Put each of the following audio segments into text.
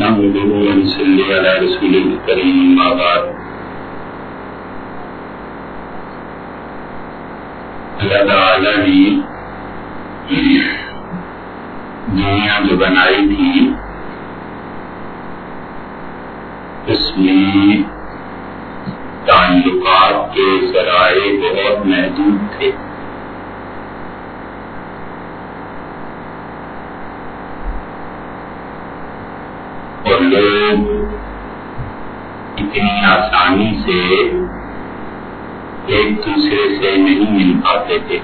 نحمده ونصلي على رسوله الكريم ما بعد اللہ تعالی نے دنیا جو بنائی تھی، اس میں تعلقات کے ذرائع بہت محدود تھے اور لوگ اتنی آسانی سے ایک دوسرے سے نہیں مل پاتے تھے۔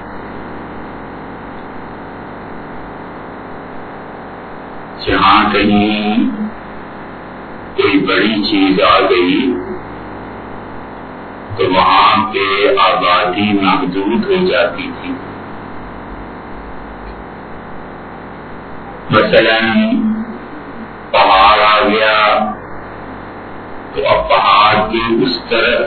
جہاں کہیں کوئی بڑی چیز آ گئی، تو وہاں پہ آبادی محدود ہو جاتی تھی۔ مثلاً پہاڑ آ گیا تو اب پہاڑ کی اس طرف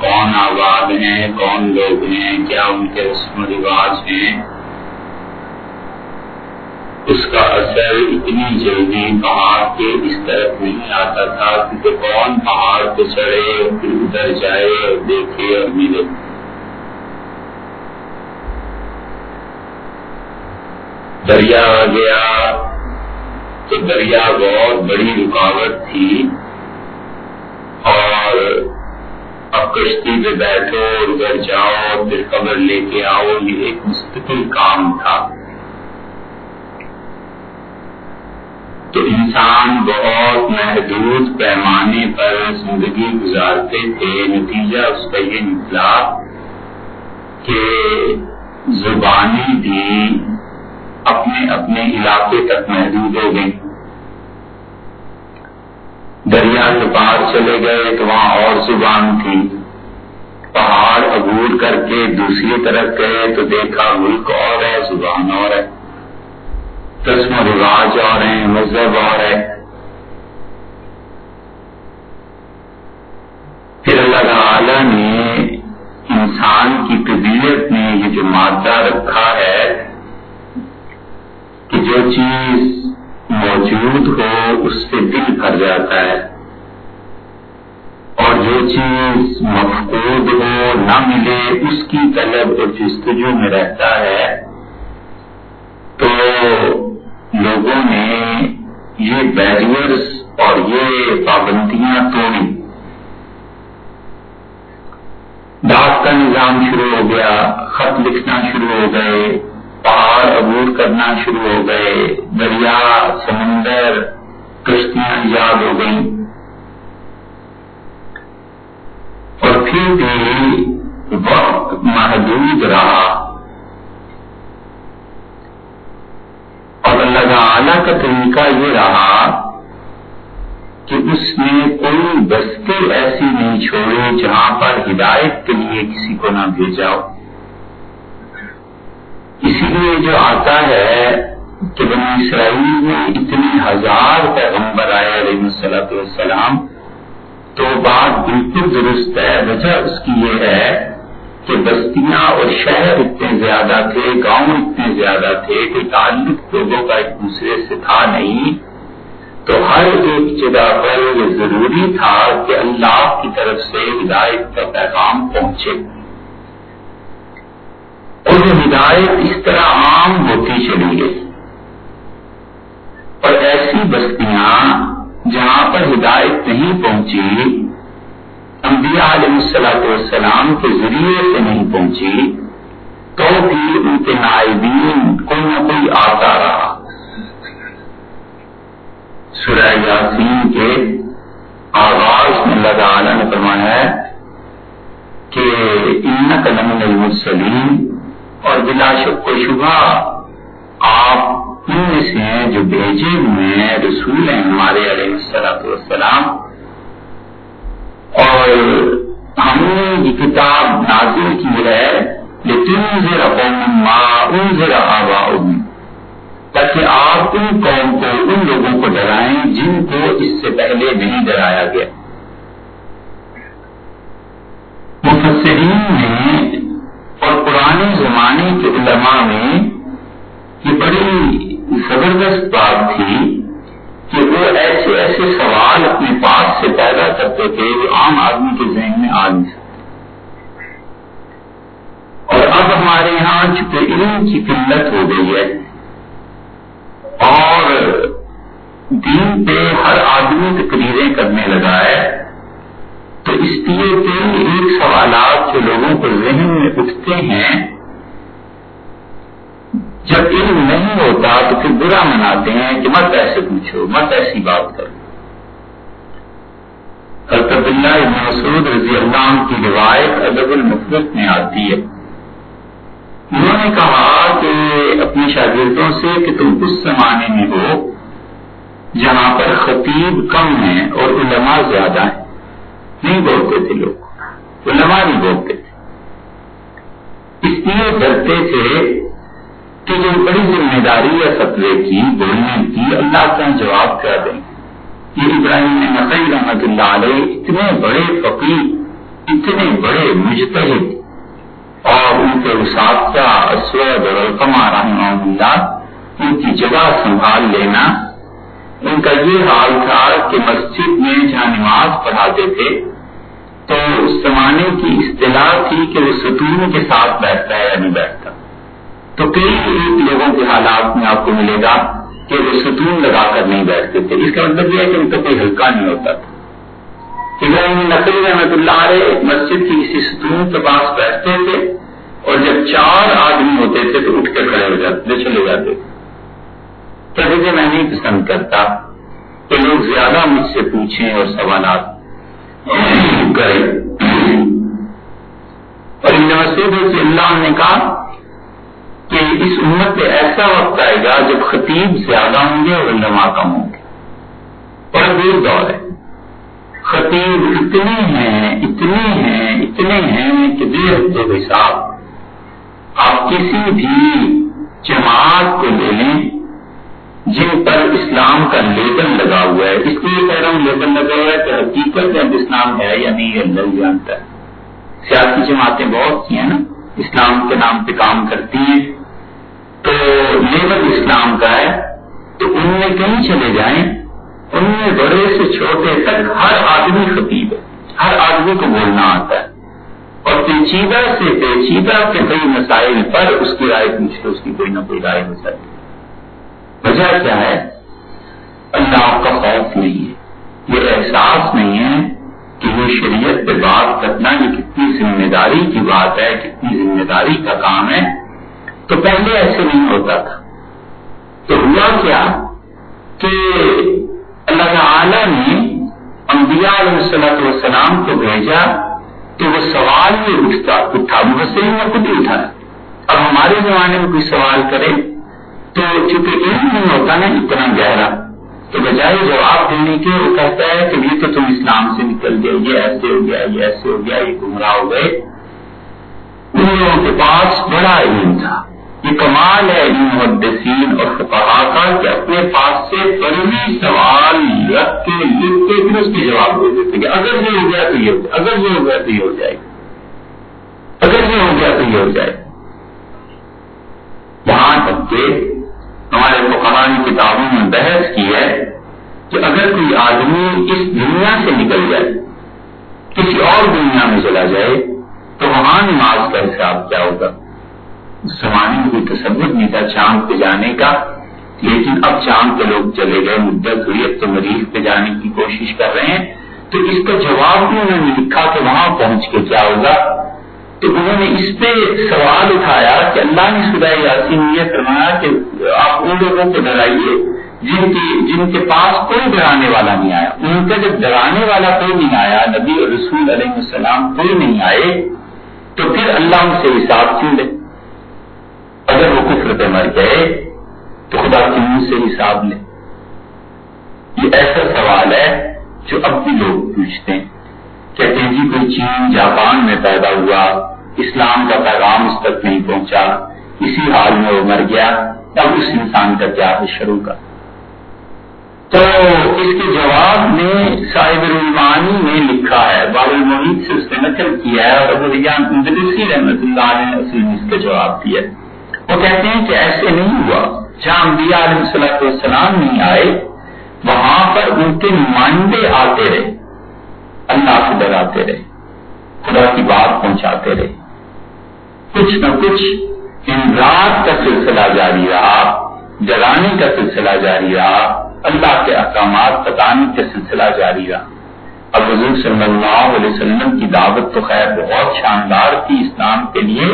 کون آباد ہیں، کون لوگ ہیں، کیا ان کے رسم و رواج ہیں؟ اس کا اثر اتنی جلدی پہاڑ کے اس طرف نہیں آتا تھا کیونکہ کون پہاڑ پہ چڑھے پھر ادھر جائے اور دیکھے اور ملے۔ دریا آ گیا تو دریا بہت بڑی رکاوٹ تھی۔ اور اب کشتی پہ بیٹھو ادھر جاؤ، پھر قبر لے کے آؤ، یہ ایک مستقل کام تھا۔ تو انسان بہت محدود پیمانے پر زندگی گزارتے تھے۔ نتیجہ اس کا یہ نکلا کہ زبانی بھی اپنے اپنے علاقے تک محدود ہو گئی دریا کے پار چلے گئے تو وہاں اور زبان تھی۔ پہاڑ عبور کر کے دوسری طرف گئے تو دیکھا ملک اور ہے، زبان اور ہے۔ رسم و رواج اور ہیں، مذہب اور ہے پھر اللہ تعالی نے انسان کی طبیعت میں یہ جو مادہ رکھا ہے کہ جو چیز موجود ہو، اس سے دل بھر جاتا ہے۔ اور جو چیز مفقود ہو، نہ ملے، اس کی طلب اور جستجو میں رہتا ہے۔ تو لوگوں نے یہ بیریئرس اور یہ پابندیاں توڑی ڈاک کا نظام شروع ہو گیا، خط لکھنا شروع ہو گئے۔ پہاڑ عبور کرنا شروع ہو گئے، دریا، سمندر کشتیاں یاد ہو گئیں۔ اور پھر بھی وقت محدود رہا۔ اور اللہ تعالی کا طریقہ یہ رہا کہ اس نے کوئی بستی ایسی نہیں چھوڑی جہاں پر ہدایت کے لیے کسی کو نہ بھیجا ہو۔ اسی لیے جو آتا ہے کہ بنی اسرائیل میں اتنے ہزار پیغمبر آئے علیہ السلط والسلام، تو بات بالکل درست ہے۔ وجہ اس کی یہ ہے کہ بستیاں اور شہر اتنے زیادہ تھے، گاؤں اتنے زیادہ تھے کہ تعلق لوگوں کا ایک دوسرے سے تھا نہیں۔ تو ہر ایک جگہ پر یہ ضروری تھا کہ اللہ کی طرف سے ہدایت کا پیغام پہنچے۔ اور یہ ہدایت اس طرح عام ہوتی چلی گئی۔ اور ایسی بستیاں جہاں پر ہدایت نہیں پہنچی، انبیاء علیہ السلاۃ والسلام کے ذریعے سے نہیں پہنچی، تو بھی ان کے نائبین کوئی نہ کوئی آتا رہا۔ سورہ یاسین کے آغاز میں اللہ تعالی نے فرمایا ہے کہ ان قدم المسلیم اور بلا شک و شبہ آپ ان میں سے ہیں جو بھیجے ہوئے ہیں رسول ہیں ہمارے علیہ السلاۃ والسلام۔ اور ہم نے یہ کتاب نازل کی ہے، لیکن ذرا قوم ما ذرا آبا تاکہ آپ ان قوم کو، ان لوگوں کو ڈرائیں جن کو اس سے پہلے نہیں ڈرایا گیا۔ مفسرین میں اور پرانے زمانے کے علماء میں یہ بڑی زبردست بات تھی کہ وہ ایسے ایسے سوال اپنے پاس سے پیدا کرتے تھے جو عام آدمی کے ذہن میں آ نہیں سکتے۔ اور اب ہمارے یہاں چونکہ علم کی قلت ہو گئی ہے اور دین پہ ہر آدمی تقریریں کرنے لگا ہے تو اس لیے کئی ایک سوالات جو لوگوں کو ذہن میں اٹھتے ہیں، جب علم نہیں ہوتا تو پھر برا مناتے ہیں کہ مت ایسے پوچھو، مت ایسی بات کرو۔ حضرت اللہ مسعود رضی اللہ عنہ کی روایت ادب المفرت میں آتی ہے۔ انہوں نے کہا کہ اپنے شاگردوں سے کہ تم اس زمانے میں ہو جہاں پر خطیب کم ہیں اور علماء زیادہ ہیں۔ نہیں بولتے تھے لوگ۔ علماء نہیں بولتے تھے۔ اس لیے ڈرتے تھے کہ جو بڑی ذمہ داری ہے فتوے کی، بولنے کی، اللہ کا جواب کیا دیں۔ یہ ابراہیم نقی رحمت اللہ علیہ اتنے بڑے فقیر، اتنے بڑے مجتہد اور ان کے اساتذہ اسود اور القما رحمہ اللہ ان کی جگہ سنبھال لینا۔ ان کا یہ حال تھا کہ مسجد میں جہاں نماز پڑھاتے تھے تو اس زمانے کی اصطلاح تھی کہ وہ ستون کے ساتھ بیٹھتا ہے یا نہیں بیٹھتا۔ تو کئی ایک لوگوں کے حالات میں آپ کو ملے گا کہ وہ ستون لگا کر نہیں بیٹھتے تھے۔ اس کا مطلب یہ ہے کہ ان کا کوئی ہلکا نہیں ہوتا تھا۔ ابراہیم نقل رحمت اللہ علیہ مسجد کی کسی ستون کے پاس بیٹھتے تھے اور جب چار آدمی ہوتے تھے تو اٹھ کے کھڑے ہو جاتے چلے جاتے تھے۔ میں نہیں پسند کرتا کہ لوگ زیادہ مجھ سے پوچھیں اور سوالات کریں اور اللہ نے کہا کہ اس امت پہ ایسا وقت آئے گا جب خطیب زیادہ ہوں گے اور علماء کم ہوں گے۔ بڑا دور دور ہے۔ خطیب اتنے ہیں اتنے ہیں اتنے ہیں کہ بے حد حساب آپ کسی بھی جماعت کو لے لیں۔ جن پر اسلام کا لیبل لگا ہوا ہے۔ اس لیے کہہ رہا ہوں لیبل لگا ہوا ہے کہ حقیقت میں اسلام ہے یا نہیں اللہ جانتا۔ ہے سیاسی جماعتیں بہت سی ہیں نا، اسلام کے نام پہ کام کرتی ہیں۔ تو لیبل اسلام کا ہے، تو ان میں کہیں چلے جائیں؟ ان میں بڑے سے چھوٹے تک ہر آدمی خطیب ہے۔ ہر آدمی کو بولنا آتا ہے۔ اور پیچیدہ سے پیچیدہ کے کئی مسائل پر اس کی رائے پوچھ اس کی کوئی نہ کوئی رائے ہو سکتی وجہ کیا ہے؟ اللہ کا خوف نہیں ہے۔ یہ احساس نہیں ہے کہ یہ شریعت پہ بات کرنا یہ کتنی ذمہ داری کی بات ہے، کتنی ذمہ داری کا کام ہے۔ تو پہلے ایسے نہیں ہوتا تھا۔ تو ہوا کیا کہ اللہ تعالی نے انبیاء علیہ والسلام کو بھیجا تو وہ سوال بھی اٹھتا، اٹھا مسئلے میں خود ہی اٹھایا۔ اب ہمارے زمانے میں کوئی سوال کرے۔ تو چونکہ علم نہیں ہوتا نا، اتنا گہرا۔ تو بجائے جواب دینے کے، وہ کہتا ہے کہ یہ تو تم اسلام سے نکل گئے، یہ ایسے ہو گیا، یہ ایسے ہو گیا، یہ گمراہ ہو گئے۔ ان لوگوں کے پاس بڑا علم تھا۔ یہ کمال ہے علم محدثین اور فقہا کا کہ اپنے پاس سے فرمی سوال رکھ کے لکھ کے پھر اس کے جواب دے دیتے کہ اگر یہ ہو گیا تو یہ ہو جائے اگر یہ ہو گیا تو یہ ہو جائے۔ اگر یہ ہو گیا تو یہ ہو جائے۔ وہاں تک کہ ہمارے فقہان کتابوں میں بحث کی ہے کہ اگر کوئی آدمی اس دنیا سے نکل جائے، کسی اور دنیا میں چلا جائے، تو وہاں نماز کا حساب کیا ہوگا؟ اس زمانے میں کوئی تصور نہیں تھا چاند پہ جانے کا، لیکن اب چاند پہ لوگ چلے گئے، مدت ہوئی، اب تو مریض پہ جانے کی کوشش کر رہے ہیں۔ تو اس کا جواب بھی انہوں نے لکھا کہ وہاں پہنچ کے کیا ہوگا؟ تو انہوں نے اس پہ سوال اٹھایا کہ اللہ نے خدا یاسین یہ فرمایا کہ آپ ان لوگوں کو ڈرائیے جن کی جن کے پاس کوئی ڈرانے والا نہیں آیا۔ ان کا جب ڈرانے والا کوئی نہیں آیا، نبی اور رسول علیہ السلام کوئی نہیں آئے، تو پھر اللہ ان سے حساب کیوں لے؟ اگر وہ کفر پہ مر گئے، تو خدا کی منہ سے حساب لے؟ یہ ایسا سوال ہے جو اب بھی لوگ پوچھتے ہیں۔ کہتے ہیں جی کوئی چین، جاپان میں پیدا ہوا اسلام کا پیغام اس تک نہیں پہنچا، اسی حال میں وہ مر گیا، اب اس انسان کا کیا ہے شروع کا؟ تو اس کے جواب میں صاحب الرمانی نے لکھا ہے، باب المحید سے اس نے نقل کیا ہے، اور ابو ریان اندلسی رحمت اللہ نے اصل میں اس کا جواب دیا وہ کہتے ہیں کہ ایسے نہیں ہوا، جہاں انبیاء علیہ السلام نہیں آئے، وہاں پر ان کے نمائندے آتے رہے، اللہ سے ڈراتے رہے، خدا کی بات پہنچاتے رہے۔ کچھ نہ کچھ امراض کا سلسلہ جاری رہا جلانے کا سلسلہ جاری رہا، اللہ کے احکامات بتانے کا سلسلہ جاری رہا۔ اب حضور صلی اللہ علیہ وسلم کی دعوت تو خیر بہت شاندار تھی اسلام کے لیے،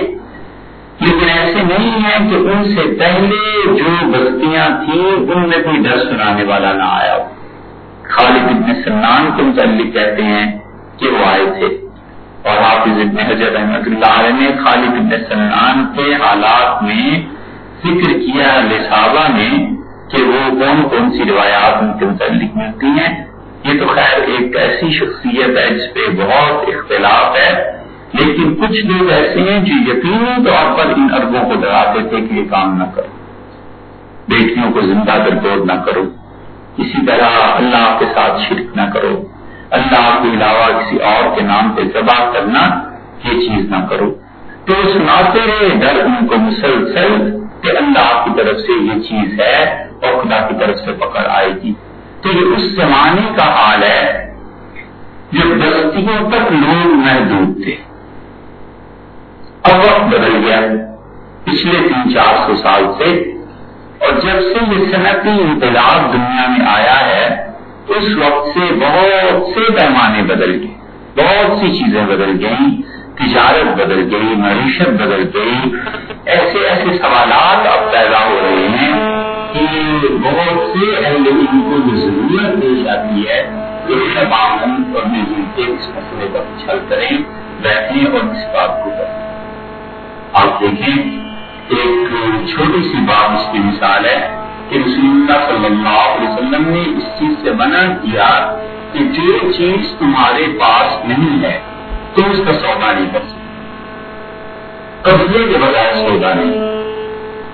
لیکن ایسے نہیں ہے کہ ان سے پہلے جو بستیاں تھیں، ان میں کوئی ڈر سنانے والا نہ آیا خالد ابن سلمان کے متعلق کہتے ہیں کہ وہ آئے تھے۔ اور حافظ ابن حضرت احمد اللہ علیہ نے خالد ابن سلمان کے حالات میں ذکر کیا لسابہ میں کہ وہ کون کون سی روایات ان کے متعلق ملتی ہیں۔ یہ تو خیر ایک ایسی شخصیت ہے جس پہ بہت اختلاف ہے، لیکن کچھ لوگ ایسے ہیں جو یقینی طور پر ان اربوں کو ڈراتے تھے کہ یہ کام نہ کرو، بیٹیوں کو زندہ درگور نہ کرو اسی طرح اللہ کے ساتھ شرک نہ کرو۔ اللہ کے علاوہ کسی اور کے نام پہ ذبح کرنا یہ چیز نہ کرو۔ تو سناتے رہے ڈر ان کو مسلسل کہ اللہ کی طرف سے یہ چیز ہے اور خدا کی طرف سے پکڑ آئے گی۔ تو یہ اس زمانے کا حال ہے جب بستیوں تک لوگ محدود تھے۔ اب وقت بدل گیا پچھلے تین چار سو سال سے اور جب سے یہ صنعتی انقلاب دنیا میں آیا ہے اس وقت سے بہت سے پیمانے بدل گئے۔ بہت سی چیزیں بدل گئیں، تجارت بدل گئی، معیشت بدل گئی۔ ایسے ایسے سوالات اب پیدا ہو رہے ہیں کہ بہت سے اہل علم کو جو ضرورت پیش آتی ہے وہ تمام اور مل کے اس مسئلے پر چھل کریں، بیٹھیں اور اس بات کو کریں۔ آپ دیکھیں، ایک چھوٹی سی بات اس کی مثال ہے۔ کہ رسول اللہ صلی اللہ علیہ وسلم نے اس چیز سے منع کیا کہ جو چیز تمہارے پاس نہیں ہے، تم اس کا سودا نہیں کر سکتے۔ قبضے کے بغیر سودا نہیں۔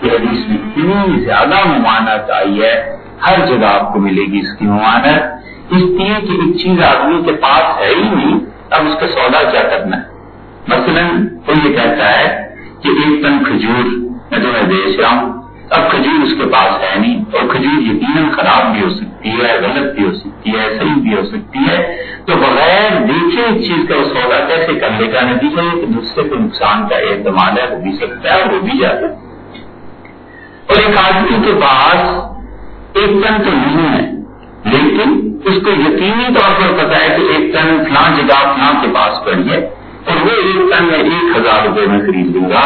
حدیث میں اتنی زیادہ ممانت آئی ہے، ہر جگہ آپ کو ملے گی اس کی ممانت اس لیے کہ ایک چیز آدمی کے پاس ہے ہی نہیں، اب اس کا سودا کیا کرنا ہے؟ مثلاً وہ یہ کہتا ہے کہ ایک ٹن کھجور، میں تمہیں بیچ رہا ہوں اب کھجور اس کے پاس ہے نہیں، اور کھجور یقیناً خراب بھی ہو سکتی ہے، غلط بھی ہو سکتی ہے، صحیح بھی ہو سکتی ہے۔ تو بغیر دیکھے اس چیز کا سودا کیسے کر لے کا نتیجہ کہ دوسرے کو نقصان کا اعتماد ہے، وہ بھی سکتا ہے وہ بھی جاتا ہے۔ اور ایک آدمی کے پاس ایک ٹن تو نہیں ہے، لیکن اس کو یقینی طور پر پتا ہے کہ ایک ٹن فلاں جگہ فلاں کے پاس پڑی ہے، اور وہ ایک ٹن میں ایک ہزار روپے میں خرید لوں گا۔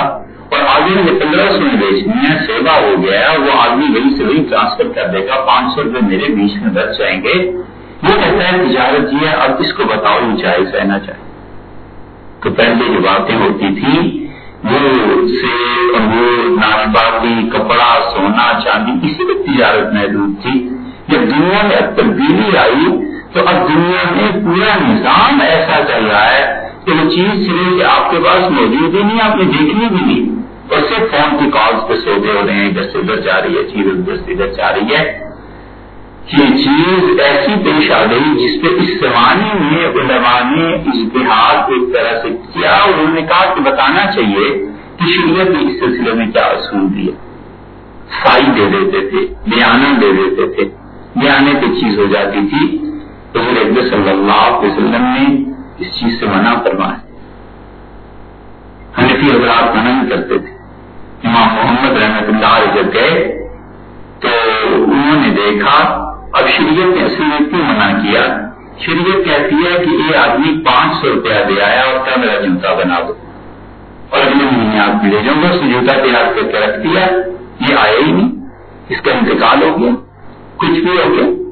اور آگے مجھے پندرہ سو میں بیچنی ہے سیوا ہو گیا وہ آدمی وہی سے وہی ٹرانسفر کر دے گا۔ پانچ سو روپے میرے بیچ میں بچ جائیں گے۔ وہ کہتا ہے، تجارت یہ ہے اب اس کو بتاؤ، یہ چاہے سہنا چاہے تو پہلے جو باتیں ہوتی تھی، وہ سیب، انگور، ناشپاتی، کپڑا، سونا، چاندی کسی بھی تجارت محدود تھی۔ جب دنیا میں اب تبدیلی آئی، تو اب دنیا میں پورا نظام ایسا چل رہا ہے کہ وہ چیز سرے کہ آپ کے پاس موجود ہی نہیں، آپ نے دیکھنی بھی نہیں۔ اور صرف فون کی کالس پہ سودے ہو رہے ہیں، ادھر سے ادھر جا رہی ہے، چیز ادھر سے ادھر جا رہی ہے۔ یہ چیز ایسی پیش آ گئی جس پہ اس زمانے میں علماء نے اشتہار ایک طرح سے کیا اور انہوں نے کہا کہ بتانا چاہیے کہ شریعت نے اس سلسلے میں کیا اصول دیا۔ سائی دے دیتے تھے، بیانہ دے دیتے تھے۔ بیانے پہ چیز ہو جاتی تھی۔ تو صلی اللہ علیہ وسلم نے اس چیز سے منع فرمایا حنفی حضرات منع نہیں کرتے تھے امام محمد رحمت اللہ علیہ جب گئے تو انہوں نے دیکھا، اب شریعت نے اصل میں کیوں منع کیا؟ شریعت کہتی ہے کہ یہ آدمی پانچ سو روپیہ دے آیا اور کیا میرا جوتا بنا دو۔ اور اگلے مہینے آپ لے جاؤں گا، اس نے جوتا تیار کر کے رکھ دیا، یہ آیا ہی نہیں۔ اس کا انتقال ہو گیا، کچھ بھی ہو گیا۔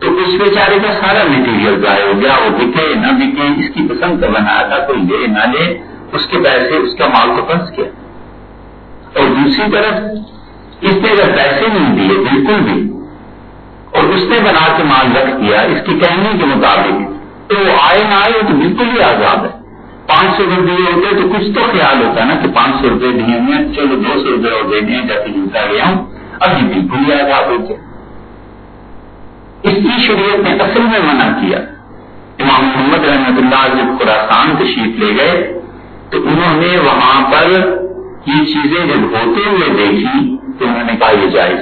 تو اس بیچارے کا سارا مٹیریل ضائع ہو گیا، وہ بکے، نہ بکے، اس کی پسند کا بنایا تھا، کوئی لے نہ لے، اس کے پیسے، اس کا مال تو پھنس گیا۔ اور دوسری طرف، اس نے اگر پیسے نہیں دیے، بالکل بھی، اور اس نے بنا کے مال رکھ دیا، اس کے کہنے کے مطابق، تو وہ آئے نہ آئے تو بالکل ہی آزاد ہے۔ پانچ سو روپئے دیے ہوتے تو کچھ تو خیال ہوتا ہے نا کہ پانچ سو روپئے دیے ہیں چلو دو سو روپئے اور دے دیں جیسے جوتا گیا ہوں اب یہ بالکل ہی آزاد ہوتے اس کی شریعت نے اصل میں منع کیا۔ امام محمد رحمت اللہ جب خوراسان تشریف لے گئے، تو انہوں نے وہاں پر یہ چیزیں جب ہوتے ہوئے دیکھی، تو انہوں نے کہا یہ جائز۔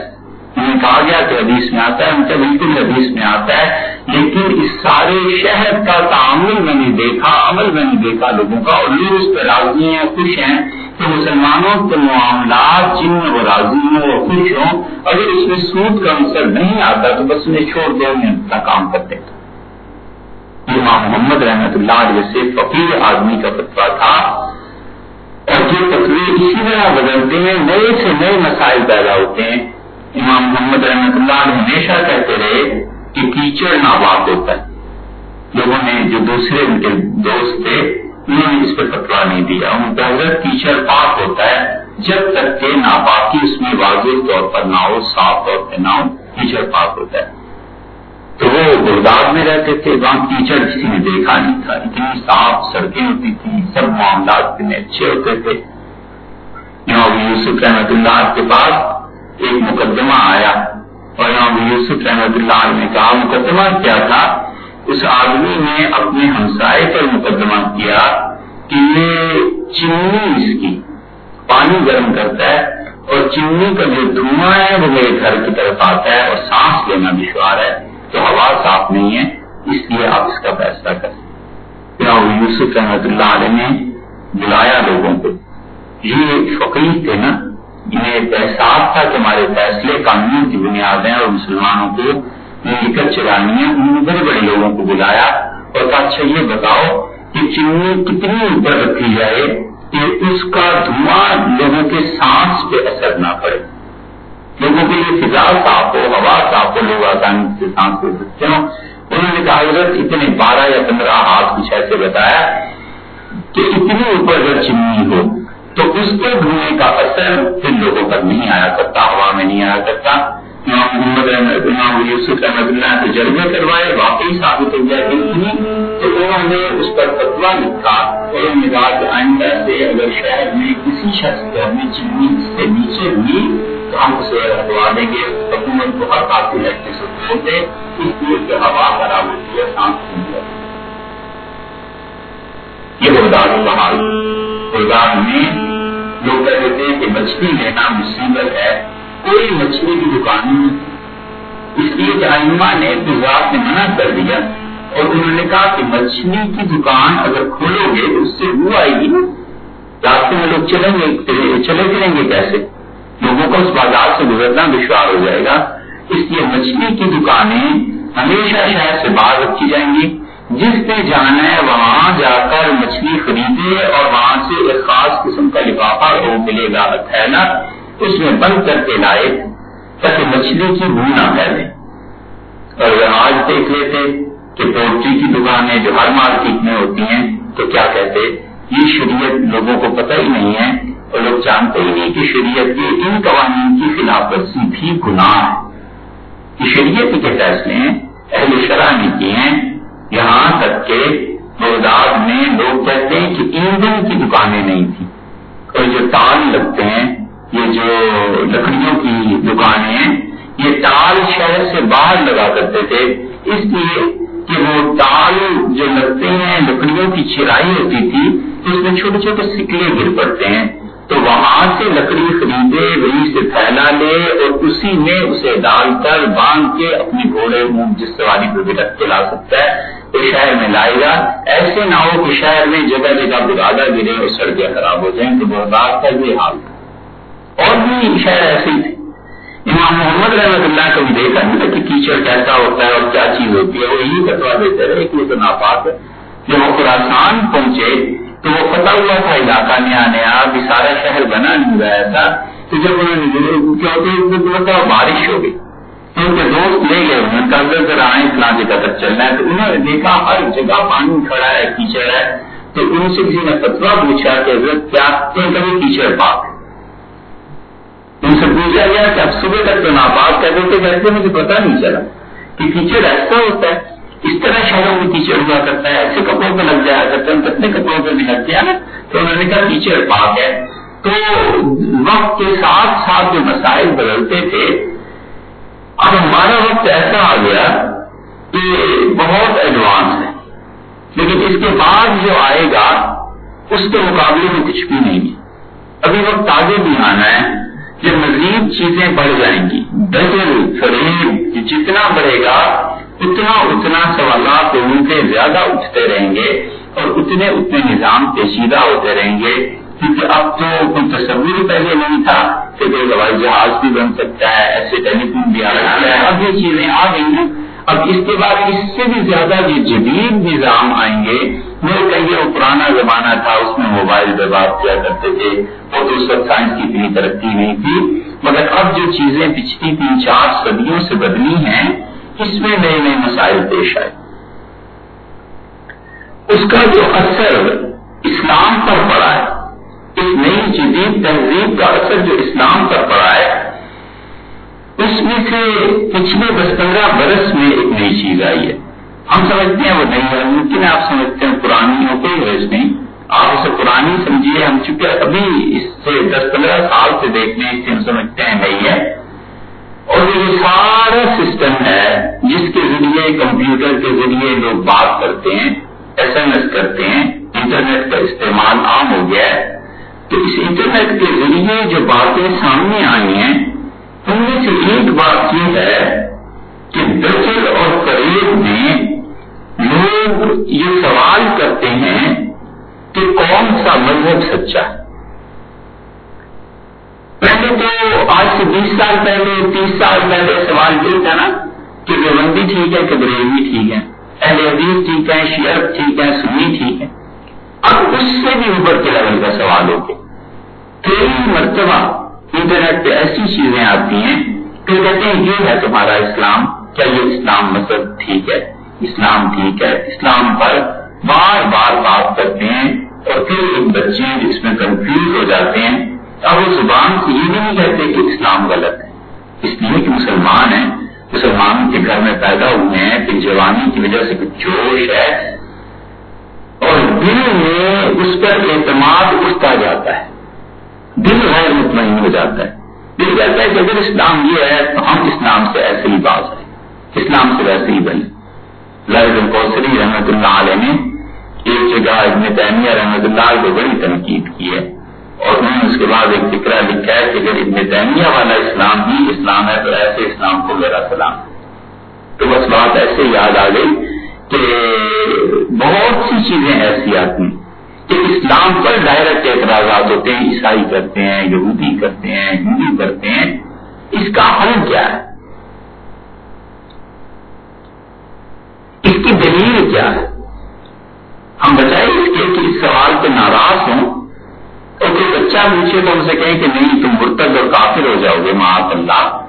انہیں کہا گیا کہ حدیث میں آتا ہے، ان کا بالکل حدیث میں آتا ہے، لیکن اس سارے شہر کا تعامل میں نے دیکھا، عمل میں نے دیکھا لوگوں کا، اور لوگ اس پہ راضی ہیں، خوش ہیں۔ کہ مسلمانوں کے معاملات جن میں وہ راضی ہوں اور خوش ہوں، اگر اس میں سود کا عنصر نہیں آتا تو بس انہیں چھوڑ دو انہیں اپنا کام کر دیتا امام محمد رحمت اللہ علیہ سے فقیر آدمی کا فتوا تھا۔ اور جو فتوی اسی طرح بدلتے ہیں، نئے سے نئے مسائل پیدا ہوتے ہیں۔ امام محمد رحمت اللہ ہمیشہ کہتے رہے کہ کیچڑ ناپاک ہوتا ہے۔ لوگوں نے جو دوسرے ان کے دوست تھے انہوں نے اس پر فتوا نہیں دیا۔ ان کا حضرت کیچڑ پاک ہوتا ہے، جب تک کہ ناپاکی اس میں واضح طور پر نہ ہو، صاف طور پہ نہ ہو کیچڑ پاک ہوتا ہے۔ تو وہ گرداب میں رہتے تھے، وہاں کیچڑ کسی نے دیکھا نہیں تھا۔ اتنی صاف سڑکیں ہوتی تھی سب معاملات اتنے اچھے ہوتے تھے۔ امام یوسف رحمت اللہ کے پاس ایک مقدمہ آیا اور امام یوسف رحمت اللہ نے کہا، مقدمہ کیا تھا؟ اس آدمی نے اپنے ہمسائے پر مقدمہ کیا کہ یہ چمنی اس کی پانی گرم کرتا ہے اور چمنی کا جو دھواں ہے وہ میرے گھر کی طرف آتا ہے اور سانس لینا دشوار ہے تو ہوا صاف نہیں ہے، اس لیے آپ اس کا فیصلہ کریں۔ یوسف رحمت اللہ علیہ نے بلایا لوگوں کو۔ یہ فقیر تھے نا، انہیں احساس تھا کہ ہمارے فیصلے قانون کی بنیادیں اور مسلمانوں کو مل کر چلانی ہے انہوں نے بڑے بڑے لوگوں کو بلایا اور کہا اچھا یہ بتاؤ کہ چمنی کتنی اوپر رکھی جائے کہ اس کا دھواں لوگوں کے سانس پہ اثر نہ پڑے۔ لوگوں کے لیے فضا صاف ہو، ہوا صاف ہو، لوگ آسانی سے سانس لے سکتے ہوں۔ انہوں نے کہا، حضرت، اتنے بارہ یا پندرہ ہاتھ کچھ ایسے بتایا کہ اتنی اوپر اگر چمنی ہو تو اس کو دھونے کا اثر پھر لوگوں پر نہیں آیا کرتا، ہوا میں نہیں آیا کرتا۔ محمد احمد امام یوسف احمد اللہ تجربے کروائے، واقعی ثابت ہو گیا اتنی تو انہوں نے اس پر فتوا لکھا اور انہوں نے کہا کہ آئندہ سے اگر شہر میں کسی شخص کے ہمیں چمنی اس سے نیچے ہوئی تو ہم اسے ہٹوا دیں گے حکومت کو ہر حاصل ہے کہ ہوتے اس لیے کہ ہوا خراب ہوتی ہے سانس نہیں ہے یہ بردار بحال بردار میں لوگ کہتے تھے کہ مچھلی لینا مصیبت ہے۔ کوئی مچھلی کی دکان نہیں۔ اس لیے کہ آئما نے گجرات نے منع کر دیا اور انہوں نے کہا کہ مچھلی کی دکان اگر کھولو گے تو اس سے وہ آئے گی راستے میں لوگ چلیں گے، چلے پھریں گے کیسے؟ لوگوں کو اس بازار سے گزرنا دشوار ہو جائے گا۔ اس لیے مچھلی کی دکانیں ہمیشہ شہر سے باہر رکھی جائیں گی۔ جس پہ جانا ہے وہاں جا کر مچھلی خریدے اور وہاں سے ایک خاص قسم کا لفافہ وہ ملے گا۔ تھیلا اس میں بند کر کے لائے تاکہ مچھلی کی بو نہ پھیلے۔ اور آج دیکھ لیتے کہ پولٹری کی دکانیں جو ہر مارکیٹ میں ہوتی ہیں، تو کیا کہتے؟ یہ شریعت لوگوں کو پتہ ہی نہیں ہے اور لوگ جانتے ہی نہیں کہ شریعت کے ان قوانین کی خلاف ورزی بھی گناہ ہے۔ کہ شریعت کے فیصلے اہل شرح نے کیے ہیں۔ یہاں تک کہ بغداد میں لوگ کہتے ہیں کہ ایندھن کی دکانیں نہیں تھی اور جو تال لگتے ہیں یہ جو لکڑیوں کی دکانیں ہیں، یہ تال شہر سے باہر لگا کرتے تھے۔ اس لیے کہ وہ تال جو لگتے ہیں، لکڑیوں کی چرائی ہوتی تھی اس میں چھوٹے چھوٹے سکلے گر پڑتے ہیں۔ تو وہاں سے لکڑی خریدے وہی سے پھیلا لے اور اسی میں اسے ڈال کر باندھ کے اپنی گھوڑے جس سواری پہ بھی رکھ کے لا سکتا ہے تو شہر میں لائے گا۔ ایسے نہ ہو کہ شہر میں جگہ جگہ برادہ گرے اور سڑکیں خراب ہو جائیں تو برداشت کا یہ حال۔ اور بھی شہر ایسے ہی تھے امام محمد رحمت اللہ کو بھی دیکھا نہیں کہ کیچڑ کیسا ہوتا ہے اور کیا چیز ہوتی ہے، وہ یہی بتوا دیتے رہے کہ وہ تو ناپاک جب وہ خراسان پہنچے تو وہ پتا ہوا تھا، علاقہ نیا نیا، ابھی سارا شہر بنا نہیں رہا تھا۔ تو جب انہوں نے بارش ہو گئی۔ تو ان کے دوست لے گئے، انہوں نے کہا ذرا آئے فلاں جگہ تک چلنا ہے۔ تو انہوں نے دیکھا ہر جگہ پانی کھڑا ہے، کیچڑ ہے۔ تو ان سے کسی نے فتوا پوچھا کہ حضرت کیا؟ کبھی کیچڑ پاک ہے۔ ان سے پوچھا گیا کہ اب صبح تک تو ناپاک کہتے تھے کہتے مجھے پتا نہیں چلا کہ کیچڑ ایسا ہوتا ہے، اس طرح شہروں میں کیچڑ ہوا کرتا ہے، ایسے کپڑوں پہ لگ جایا کرتا ہے کتنے کپڑوں پہ بھی لگ گیا نا؟ تو انہوں نے کہا کیچڑ پاک ہے۔ تو وقت کے ساتھ ساتھ جو مسائل بدلتے تھے، اب ہمارا وقت ایسا آ گیا کہ بہت ایڈوانس ہے۔ لیکن اس کے بعد جو آئے گا، اس کے مقابلے میں کچھ بھی نہیں ہے۔ ابھی وقت آگے بھی آنا ہے۔ کہ مزید چیزیں بڑھ جائیں گی۔ دجل فریب جتنا بڑھے گا، اتنا اتنا سوالات ان کے زیادہ اٹھتے رہیں گے اور اتنے اتنے نظام پیچیدہ ہوتے رہیں گے۔ کیونکہ اب تو کوئی تصور پہلے نہیں تھا کہ کوئی ہوائی جہاز بھی بن سکتا ہے، ایسے ٹیلیفون بھی آ سکتا ہے اب یہ چیزیں آ گئی ہیں۔ اب اس کے بعد اس سے بھی زیادہ جو جدید نظام آئیں گے۔ وہ کہیں وہ پرانا زمانہ تھا، اس میں موبائل پہ بات کیا کرتے تھے وہ تو اس وقت سائنس کی اتنی ترقی نہیں تھی۔ مگر اب جو چیزیں پچھلی تین چار صدیوں سے بدلی ہیں، اس میں نئے نئے مسائل پیش آئے۔ اس کا جو اثر اسلام پر پڑا ہے، اس نئی جدید تہذیب کا اثر جو اسلام پر پڑا ہے اس میں سے پچھلے دس پندرہ برس میں ایک نئی چیز آئی ہے۔ ہم سمجھتے ہیں وہ نہیں ہے، ممکن ہے آپ سمجھتے ہیں پرانی ہو کوئی ویس نہیں۔ آپ اسے پرانی سمجھیے، ہم چونکہ ابھی اس سے دس پندرہ سال سے دیکھنے اس سے ہم سمجھتے ہیں نہیں ہے۔ اور یہ سارا سسٹم ہے، جس کے ذریعے کمپیوٹر کے ذریعے لوگ بات کرتے ہیں، ایس ایم ایس کرتے ہیں، انٹرنیٹ کا استعمال عام ہو گیا ہے۔ تو اس انٹرنیٹ کے ذریعے جو باتیں سامنے آئی ہیں ان میں سے ایک بات یہ ہے کہ دچل اور قریب میں لوگ یہ سوال کرتے ہیں کہ کون سا مذہب سچا ہے؟ پہلے تو آج سے بیس سال پہلے، تیس سال پہلے سوال یہ تھا نا کہ دیوبندی ٹھیک ہے، کہ بریلوی ٹھیک ہے، اہل حدیث ٹھیک ہے شیعت ٹھیک ہے، سنی ٹھیک ہے۔ اب اس سے بھی اوپر کے لیول کا سوال ہو گیا کئی مرتبہ انٹرنیٹ پہ ایسی چیزیں آتی ہیں کہ کہتے ہیں یہ ہے تمہارا اسلام کیا یہ اسلام مذہب ٹھیک ہے، اسلام ٹھیک ہے، اسلام پر بار بار بات کرتے ہیں اور پھر ایک بچے اس میں کنفیوز ہو جاتے ہیں اب وہ زبان سے یہ نہیں کہتے کہ اسلام غلط ہے۔ اس لیے کہ مسلمان ہیں مسلمانوں کے گھر میں پیدا ہوئے ہیں، پھر جوانی کی وجہ سے کچھ جوش ہے اور دل میں اس پر اعتماد اٹھتا جاتا ہے۔ دل غیر مطمئن ہو جاتا ہے۔ دل کہتا ہے کہ اگر اسلام یہ ہے تو ہم اسلام سے ایسے ہی باز ہیں۔ اسلام سے ویسے ہی بنے۔ لرد القوسری رحمت اللہ علیہ نے ایک جگہ ابن تیمیہ رحمت اللہ کو بڑی تنقید کی ہے۔ اور انہوں نے اس کے بعد ایک فکرہ لکھا ہے کہ اگر ابن تیمیہ والا اسلام ہی اسلام ہے تو ایسے اسلام کو میرا سلام۔ تو بس بات ایسے یاد آ گئی کہ بہت سی چیزیں ایسی آتی ہیں۔ کہ اسلام پر ڈائریکٹ اعتراضات ہوتے ہیں، عیسائی کرتے ہیں، یہودی کرتے ہیں، ہندو کرتے ہیں۔ اس کا حل کیا ہے؟ اس کی دلیل کیا ہے؟ ہم بچائے اس کے کہ اس سوال پہ ناراض ہوں اور کوئی بچہ پوچھے تو ہم سے کہیں کہ نہیں، تم مرتد اور کافر ہو جاؤ گے معاذ اللہ۔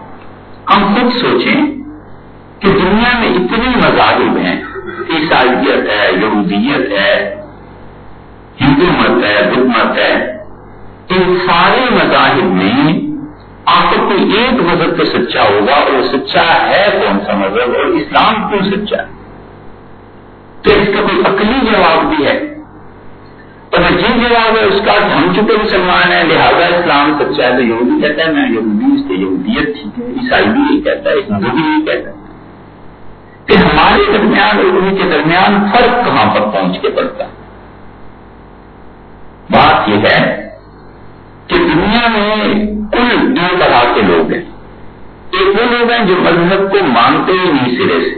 ہم خود سوچیں کہ دنیا میں اتنے مذاہب ہیں، عیسائیت ہے، یہودیت ہے ہندو مت ہے، بدھ مت ہے، ان سارے مذاہب میں آخر کوئی ایک مذہب تو سچا ہوگا، اور وہ سچا ہے کون سا مذہب؟ اور اسلام کیوں سچا؟ ہے تو اس کا کوئی عقلی جواب بھی ہے۔ اور جی جواب ہے، اس کا ہم چکے مسلمان ہیں، لہٰذا اسلام سچا ہے، تو یہودی کہتا ہے، میں یہودی اس کی یہودیت ٹھیک ہے۔ عیسائی بھی یہی کہتا ہے ہندو بھی یہی کہتا ہے۔ کہ ہمارے درمیان اور ان کے درمیان فرق کہاں پر پہنچ کے پڑتا ہے؟ بات یہ ہے کہ دنیا میں کل دو طرح کے لوگ ہیں۔ ایک وہ لوگ ہیں جو مذہب کو مانتے ہی نہیں سرے سے،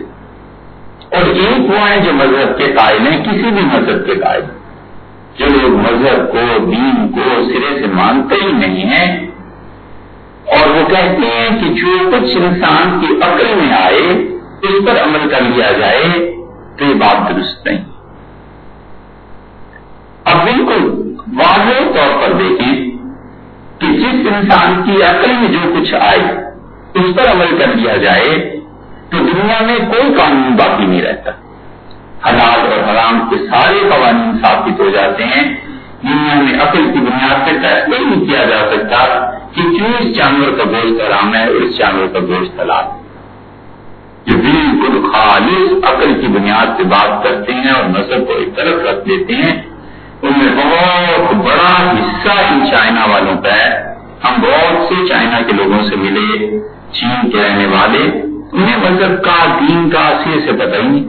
اور ایک وہ ہیں جو مذہب کے قائل ہیں، کسی بھی مذہب کے قائل جو لوگ مذہب کو، دین کو سرے سے مانتے ہی نہیں ہیں، اور وہ کہتے ہیں کہ جو کچھ انسان کی عقل میں آئے، اس پر عمل کر لیا جائے، تو یہ بات درست نہیں۔ اب بالکل واضح طور پر دیکھیں کہ جس انسان کی عقل میں جو کچھ آئے، اس پر عمل کر لیا جائے، تو دنیا میں کوئی قانون باقی نہیں رہتا۔ حلال اور حرام کے سارے قوانین ثابت ہو جاتے ہیں۔ دنیا میں عقل کی بنیاد سے فیصلہ ہی نہیں کیا جا سکتا کہ کیوں اس جانور کا گوشت حرام ہے اور اس جانور کا گوشت حلال جو بالکل خالص عقل کی بنیاد سے بات کرتے ہیں اور مذہب کو ایک طرف رکھ دیتے ہیں۔ ان میں بہت بڑا حصہ ان چائنا والوں کا ہے۔ ہم بہت سے چائنا کے لوگوں سے ملے، چین کے رہنے والے، انہیں مذہب کا، دین کا اصل سے پتہ ہی نہیں۔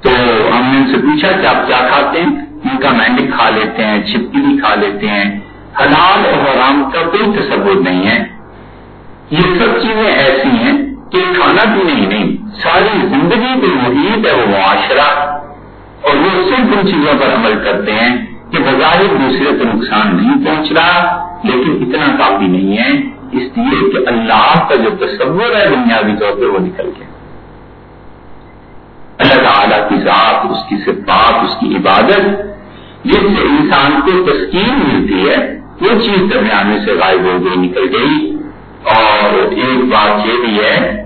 تو ہم نے ان سے پوچھا کہ آپ کیا کھاتے ہیں؟ ان کا مینڈک کھا لیتے ہیں چھپکلی کھا لیتے ہیں۔ حلال اور حرام کا کوئی تصور نہیں ہے۔ یہ سب چیزیں ایسی ہیں کہ کھانا پینے ہی نہیں، ساری زندگی جو محیط ہے، وہ معاشرہ وہ صرف ان چیزوں پر عمل کرتے ہیں کہ بظاہر دوسرے کو نقصان نہیں پہنچ رہا لیکن اتنا کافی نہیں ہے، اس لیے کہ اللہ کا جو تصور ہے بنیادی طور پہ وہ نکل گیا۔ اللہ تعالیٰ کی ذات، اس کی صفات، اس کی عبادت، جس سے انسان کو تسکین ملتی ہے، وہ چیز درمیانے سے غائب ہو گئی، نکل گئی۔ اور ایک بات یہ بھی ہے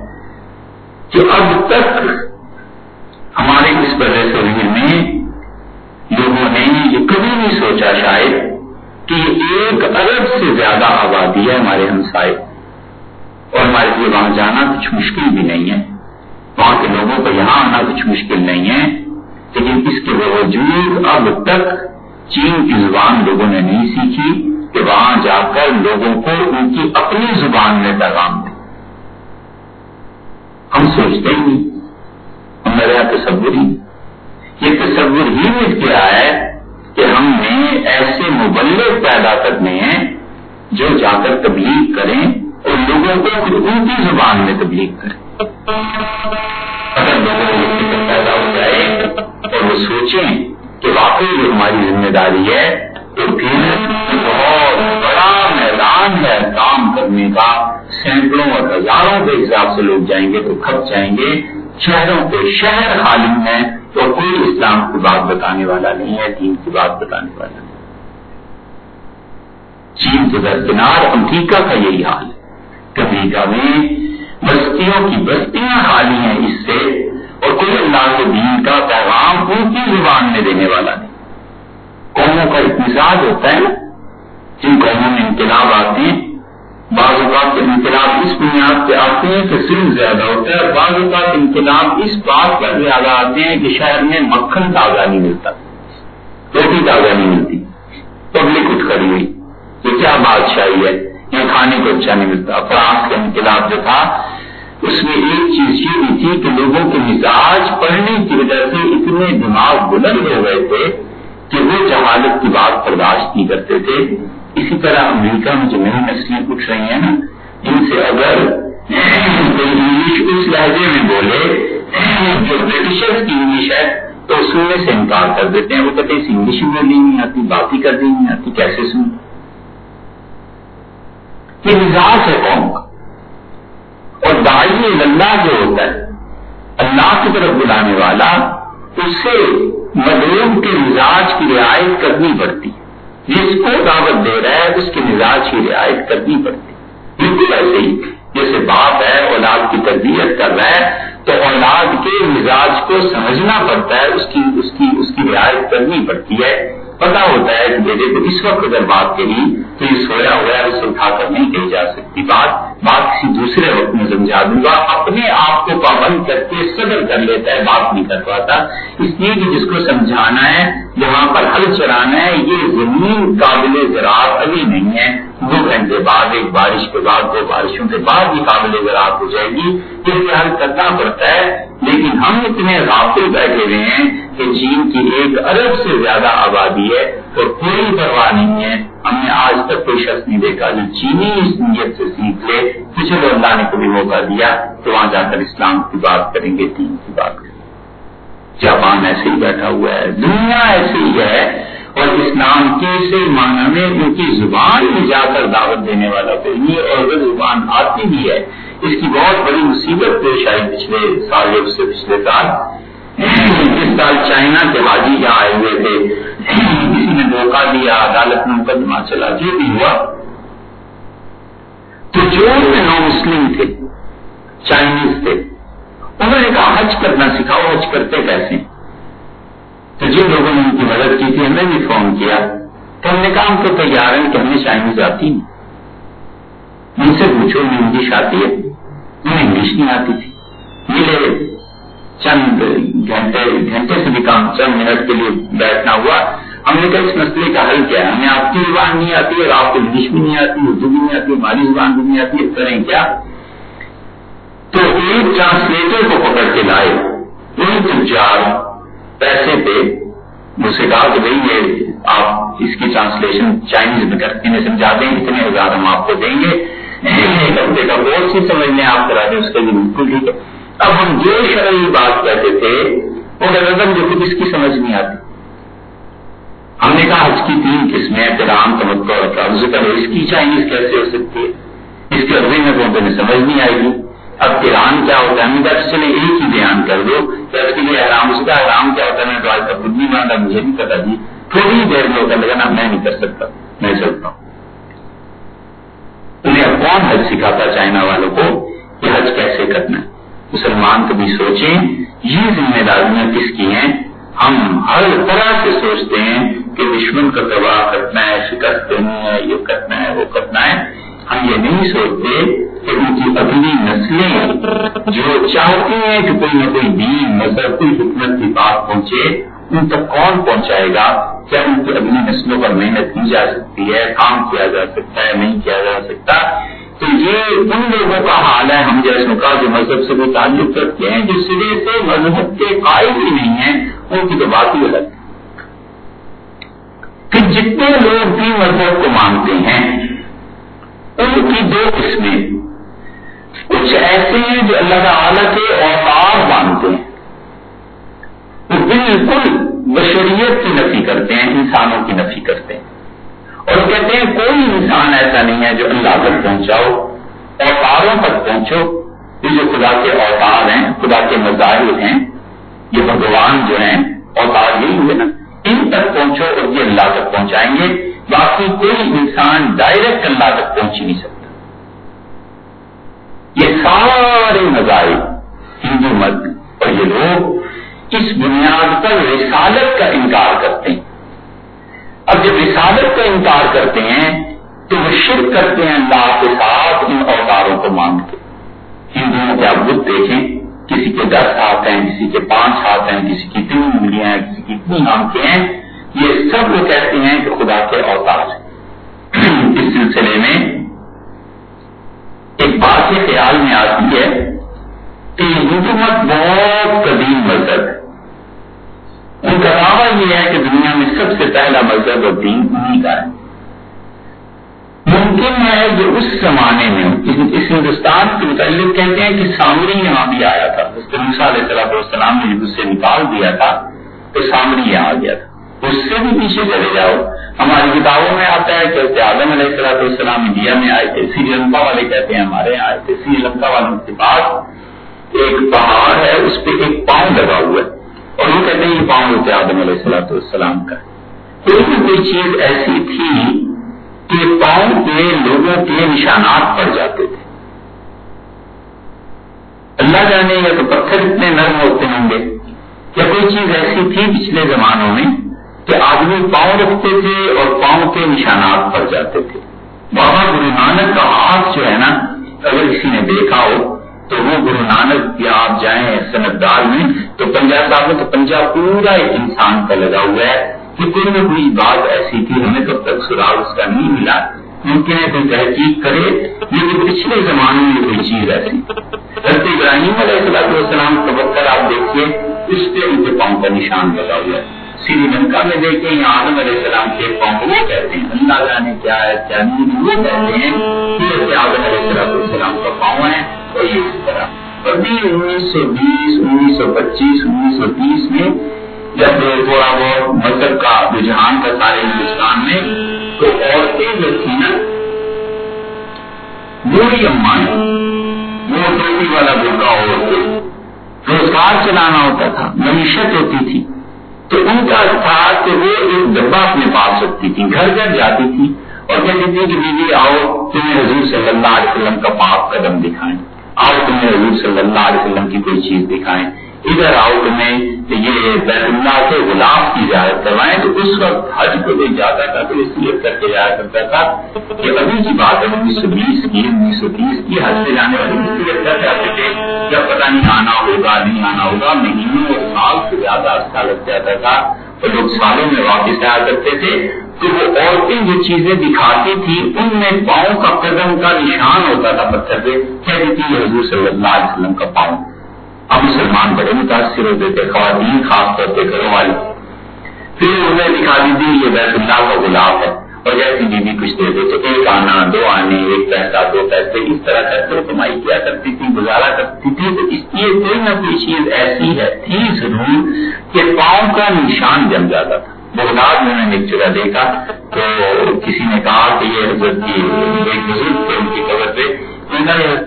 کہ اب تک ہمارے اس وجہ سے میں لوگوں نے یہ کبھی نہیں سوچا شاید کہ ایک ارب سے زیادہ آبادی ہے ہمارے ہمسائے۔ اور ہمارے لیے وہاں جانا کچھ مشکل بھی نہیں ہے۔ وہاں کے لوگوں کو یہاں آنا کچھ مشکل نہیں ہے۔ لیکن اس کے باوجود اب تک چین کی زبان لوگوں نے نہیں سیکھی کہ وہاں جا کر لوگوں کو ان کی اپنی زبان میں پیغام دیں ہم سوچتے ہی نہیں۔ ہمارے یہاں تصور ہی یہ تصور ہی مٹ گیا ہے کہ ہم نے ایسے مبلغ پیدا کرنے ہیں جو جا کر تبلیغ کریں اور لوگوں کو پھر ان کی زبان میں تبلیغ کریں۔ اگر لوگوں کو پیدا ہو جائے اور وہ سوچیں کہ واقعی یہ ہماری ذمہ داری ہے، تو پھر بہت بڑا میدان ہے کام کرنے کا۔ سینکڑوں اور ہزاروں کے حساب سے لوگ جائیں گے تو کھپ جائیں گے۔ شہروں کے شہر خالی ہیں تو کوئی اسلام کی بات بتانے والا نہیں ہے، دین کی بات بتانے والا نہیں چین کے درکنار امریکہ کا یہی حال ہے۔ امریکہ میں بستیوں کی بستیاں خالی ہیں اس سے اور کوئی اللہ کے دین کا پیغام ان کی زبان میں دینے والا نہیں۔ قوموں کا ایک مزاج ہوتا ہے نا، جن قوموں میں انقلاب آتے ہیں بعض اوقات کے انقلاب اس بنیاد پہ آتے ہیں کہ سلم زیادہ ہوتا ہے اور بعض اوقات انقلاب اس بات پر زیادہ آتے ہیں کہ شہر میں مکھن تازہ نہیں ملتا، روٹی تازہ نہیں ملتی، پبلک اٹھ کری ہوئی، یہ کیا بادشاہی ہے؟ یہاں کھانے کو اچھا نہیں ملتا۔ فرانس کا انقلاب جو تھا، اس میں ایک چیز یہ بھی تھی کہ لوگوں کے مزاج پڑھنے کی وجہ سے اتنے دماغ بلند ہو گئے تھے کہ وہ جہالت کی بات برداشت نہیں کرتے تھے۔ اسی طرح امریکہ میں جو نئی نسلیں اٹھ رہی ہیں نا ان سے اگر کوئی انگلش اس لہجے میں بولے، جو برٹشر کی انگلش ہے، تو سننے سے انکار کر دیتے ہیں۔ وہ کہتے ہیں انگلش بھی بولنی نہیں آتی بات ہی کرنی نہیں آتی کیسے سن یہ مزاج ہے قوم کا۔ اور دائی اللہ جو ہوتا ہے، اللہ کی طرف بلانے والا اسے مدعو کے مزاج کی رعایت کرنی پڑتی ہے۔ جس کو دعوت دے رہا ہے، اس کے مزاج کی رعایت کرنی پڑتی۔ بالکل ایسے ہی، جیسے باپ ہے، اولاد کی تربیت کر رہا ہے، تو اولاد کے مزاج کو سمجھنا پڑتا ہے، اس کی اس کی اس کی رعایت کرنی پڑتی ہے۔ پتا ہوتا ہے کہ بیٹے کو اس وقت اگر بات کہی تو یہ سویا ہوا ہے، اسے اٹھا کر نہیں کہی جا سکتی بات۔ بات کسی دوسرے وقت میں سمجھا دوں گا۔ اپنے آپ کو پابند کر کے صدر کر لیتا ہے، بات نہیں کر پاتا۔ اس لیے کہ جس کو سمجھانا ہے، جہاں پر ہل چلانا ہے، یہ زمین قابل زراعت ابھی نہیں ہے۔ دو گھنٹے بعد، ایک بارش کے بعد، دو بارشوں کے بعد ہی قابل زراعت ہو جائے گی۔ اس لیے حل کرنا پڑتا ہے۔ لیکن ہم اتنے غافل بیٹھے ہوئے ہیں کہ چین کی ایک ارب سے زیادہ آبادی ہے اور کوئی پرواہ نہیں ہے۔ ہم نے آج تک کوئی شخص نہیں دیکھا جو چینی اس نیت سے سیکھ لے پچھلے چلو اللہ نے کبھی موقع دیا تو وہاں جا کر اسلام کی بات کریں گے، دین کی بات کریں گے۔ جاپان ایسے ہی بیٹھا ہوا ہے، دنیا ایسی ہی ہے اور اسلام کے سے معنی میں ان کی زبان میں جا کر دعوت دینے والا کوئی اور وہ زبان آتی بھی ہے۔ اس کی بہت بڑی مصیبت پیش آئی پچھلے سال سے پچھلے سال۔ اس سال چائنا کے حاجی جہاں آئے ہوئے تھے۔ کسی نے دھوکہ دیا، عدالت میں مقدمہ چلا۔ جو بھی ہوا۔ تو جو نو مسلم تھے، چائنیز تھے، انہوں نے کہا، حج کرنا سکھاؤ، حج کرتے کیسے؟ تو جن لوگوں نے ان کی مدد کی تھی، ہمیں بھی فون کیا۔ تو ہم نے کہا، ہم تو تیار ہیں کہ ہمیں چائنیز آتی نہیں ان سے پوچھو انہیں انگلش آتی ہے؟ انہیں انگلش نہیں آتی تھی۔ ملے چند گھنٹے گھنٹے سے بھی کام چند منٹ کے لیے بیٹھنا ہوا۔ ہم نے کہا، اس مسئلے کا حل کیا؟ ہے ہمیں آپ کی زبان نہیں آتی، اور آپ کو انگلش بھی نہیں آتی، اردو بھی نہیں آتی، ہماری زبان بھی نہیں آتی کریں کیا؟ تو ایک ٹرانسلیٹر کو پکڑ کے لائے۔ وہی تجار پیسے پہ مجھ سے کہا کہ بھائی، یہ آپ اس کی ٹرانسلیشن چائنیز میں کر کے سمجھا دیں، اتنے ہزار ہم آپ کو دیں گے۔ ایک ہفتے کا بہت سی سمجھ میں آپ کرا دیں، اس کے لیے بالکل ٹھیک ہے۔ اب ہم جو شرعی بات کہتے تھے، وہ نظم جو خود اس کی سمجھ نہیں آتی۔ ہم نے کہا، حج کی تین قسمیں پیرام تمکو اور اس کی چائنیز کیسے ہو سکتی ہے؟ اس کے عربی میں تو سمجھ نہیں آئے گی۔ اب کران کیا ہوتا ہے؟ میں چلے ایک ہی بیان کر دو کہ اس کے لیے آرام اس کا آرام کیا ہوتا ہے؟ میں تو آج تک خود نہیں مانتا، مجھے نہیں پتا جی۔ تھوڑی دیر میں ہوتا لگا نا میں نہیں کر سکتا، میں چلتا ہوں۔ انہیں اب کون حج سکھاتا چائنا والوں کو کہ حج کیسے کرنا ہے۔ مسلمان کبھی سوچیں، یہ ذمہ داریاں کس کی ہیں؟ ہم ہر طرح سے سوچتے ہیں کہ دشمن کا تباہ کرنا ہے، شکست دینی ہے، یہ کرنا ہے، وہ کرنا ہے۔ ہم یہ نہیں سوچتے کہ ان کی اگلی نسلیں جو چاہتی ہیں کہ کوئی نہ کوئی دین، مذہب، کوئی حکمت کی بات پہنچے، ان تک کون پہنچائے گا؟ کیا ان کی اگلی نسلوں پر محنت کی جا سکتی ہے؟ کام کیا جا سکتا ہے؟ نہیں کیا جا سکتا؟ تو یہ ان لوگوں کا حال ہے، ہم جیسوں کا جو مذہب سے وہ تعلق رکھتے ہیں، جو سرے سے مذہب کے قائل ہی نہیں ہیں، ان کی تو بات ہی الگ کہ جتنے لوگ بھی مذہب کو مانتے ہیں، ان کی دو قسمیں۔ کچھ ایسے ہیں جو اللہ تعالی کے اوتار مانتے ہیں۔ وہ بالکل بشریت کی نفی کرتے ہیں، انسانوں کی نفی کرتے ہیں۔ اور کہتے ہیں، کوئی انسان ایسا نہیں ہے جو اللہ تک پہنچاؤ اوتاروں تک پہنچو یہ جو خدا کے اوتار ہیں، خدا کے مظاہر ہیں، یہ بھگوان جو ہیں، اوتار یہی ہوئے نا۔ ان تک پہنچو اور یہ اللہ تک پہنچائیں گے۔ باقی کوئی انسان ڈائریکٹ اللہ تک پہنچ ہی نہیں سکتا۔ یہ سارے مذاہب ہندو مت اور یہ لوگ اس بنیاد پر رسالت کا انکار کرتے ہیں۔ اب جب رسالت کا انکار کرتے ہیں تو وہ شرک کرتے ہیں اللہ کے ساتھ ان اوتاروں کو مان کے۔ ہندوؤں کے آپ بدھ دیکھیں، کسی کے دس ہاتھ ہیں، کسی کے پانچ ہاتھ ہیں، کسی کی تین انگلیاں ہیں، کسی کی تین آنکھیں ہیں۔ یہ سب وہ کہتے ہیں کہ خدا کے اوتار اس سلسلے میں ایک بات یہ خیال میں آتی ہے کہ حکومت بہت قدیم مذہب ہے۔ ان کا دعویٰ یہ ہے کہ دنیا میں سب سے پہلا مذہب اور دین انہیں کا ہے۔ ممکن ہے جو اس زمانے میں، اس ہندوستان کے متعلق کہتے ہیں کہ سامری یہاں بھی آیا تھا۔ اس کے علیہ صلاح السلام نے جب اسے نکال دیا تھا، تو سامری یہاں آ گیا تھا۔ اس سے بھی پیچھے چلے جاؤ۔ ہماری کتابوں میں آتا ہے کہ آدم علیہ السلام السلام انڈیا میں آئے تھے۔ سری لنکا والے کہتے ہیں ہمارے یہاں آئے تھے۔ سری لنکا والوں کے پاس ایک پہاڑ ہے، اس پہ ایک پاؤں لگا ہوا ہے۔ اور وہ کہتے ہیں یہ پاؤں ہوتے آدم علیہ السلام السلام کا۔ کوئی بھی کوئی چیز ایسی تھی کہ پاؤں کے لوگوں کے نشانات پڑ جاتے تھے۔ اللہ جانے یا تو پتھر اتنے نرم ہوتے ہوں گے یا کوئی چیز ایسی تھی پچھلے زمانوں میں کہ آدمی پاؤں رکھتے تھے اور پاؤں کے نشانات پڑ جاتے تھے۔ بابا گرو نانک کا ہاتھ جو ہے نا، اگر کسی نے دیکھا ہو تو وہ گرو نانک یا آپ جائیں سنتدار میں، تو پنجاب صاحب میں تو پنجاب پورا ایک انسان کا لگا ہوا ہے کہ کوئی نہ کوئی بات ایسی تھی، ہمیں تب تک سراغ اس کا نہیں ملا۔ ممکن ہے کوئی تحقیق کرے لیکن پچھلے زمانے میں کوئی چیز ایسی۔ حضرت ابراہیم علیہ السلام کا پتھر آپ دیکھیے، اس پہ ان کے پاؤں کا نشان لگا ہوا ہے۔ سری لنکا میں دیکھیں یا آدم علیہ السلام کے قوم وہ کہتے ہیں، اللہ جانے کیا ہے، کیا نہیں، وہ کہتے ہیں کہ آدم علیہ السلام السلام کا پاؤں ہے۔ اس طرح ابھی انیس سو بیس، انیس سو پچیس، انیس سو تیس میں جب تھوڑا بہت مذہب کا رجحان تھا سارے ہندوستان میں، تو عورتیں جو تھی نا، بوڑھی امان وہ ٹوپی والا برقع عورت روزگار چلانا ہوتا تھا، معیشت ہوتی تھی۔ تو ان کا تھا کہ وہ ایک ڈبا اپنے پاس رکھتی تھی، گھر گھر جاتی تھی اور کہتی تھی کہ بیوی آؤ، تمہیں حضور صلی اللہ علیہ وسلم کا پاپ قدم دکھائیں۔ آؤ تمہیں حضور صلی اللہ علیہ وسلم کی کوئی چیز دکھائیں۔ ادھر آؤ تمہیں یہ بیت اللہ کے غلام کی اجازت کروائیں تو اس وقت حج کو بھی جاتا تھا تو اس لیے کر کے جایا کرتا تھا کہ ابھی کی بات ہے، انیس سو بیس کی، انیس سو تیس کی حج سے جانے والی اس لیے کر جاتے تھے۔ جب پتا نہیں آنا ہوگا، نہیں آنا ہوگا، مہینوں اور سال سے زیادہ عرصہ لگ جاتا تھا۔ تو لوگ سالوں میں واپس آیا کرتے تھے۔ تو وہ عورتیں جو چیزیں دکھاتی تھی ان میں پاؤں کا قدم کا نشان ہوتا تھا پتھر پہ، کہتی تھی حضور صلی اللہ علیہ وسلم کا پاؤں۔ اب مسلمان بڑے متاثر ہوتے تھے، خواتین خاص طور پہ گھروں والی پھر انہیں دکھا دی تھی، یہ بیت اللہ کا گلاب ہے۔ اور جیسی بیوی کچھ دے دے تو ایک آنا، دو آنے، ایک پیسہ، دو پیسے، اس طرح کرتے کمائی کیا کرتی تھی، گزارا کرتی تھی۔ تو اس لیے کوئی نہ کوئی چیز ایسی ہے، تھی ضرور کہ پاؤں کا نشان جم جاتا تھا۔ بغداد میں میں نے ایک جگہ دیکھا تو کسی نے کہا کہ یہ حضرت کی ایک بزرگ تھے، ان کی قبر پہ۔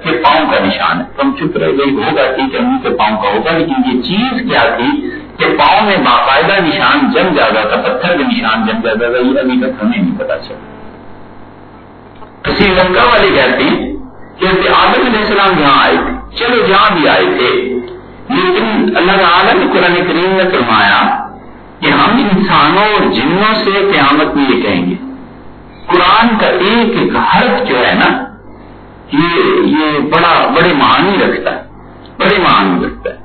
کے پاؤں کا نشان ہے۔ تو ہم چپ رہے گئی ہوگا، ٹھیک ہے ان کے پاؤں کا ہوگا۔ لیکن یہ چیز کیا تھی کہ پاؤں میں باقاعدہ نشان جم جاتا تھا، پتھر کے نشان جم جاتا تھا۔ یہ ابھی تک ہمیں نہیں پتا چلا۔ کسی لنکا والے کہتے ہیں کہ آدم علیہ السلام جہاں آئے تھے۔ چلو جہاں بھی آئے تھے، لیکن اللہ تعالیٰ نے قرآن کریم نے فرمایا کہ ہم انسانوں اور جنوں سے قیامت میں یہ کہیں گے۔ قرآن کا ایک ایک حرف جو ہے نا، یہ یہ بڑا، بڑے معنی رکھتا ہے، بڑے معنی رکھتا ہے۔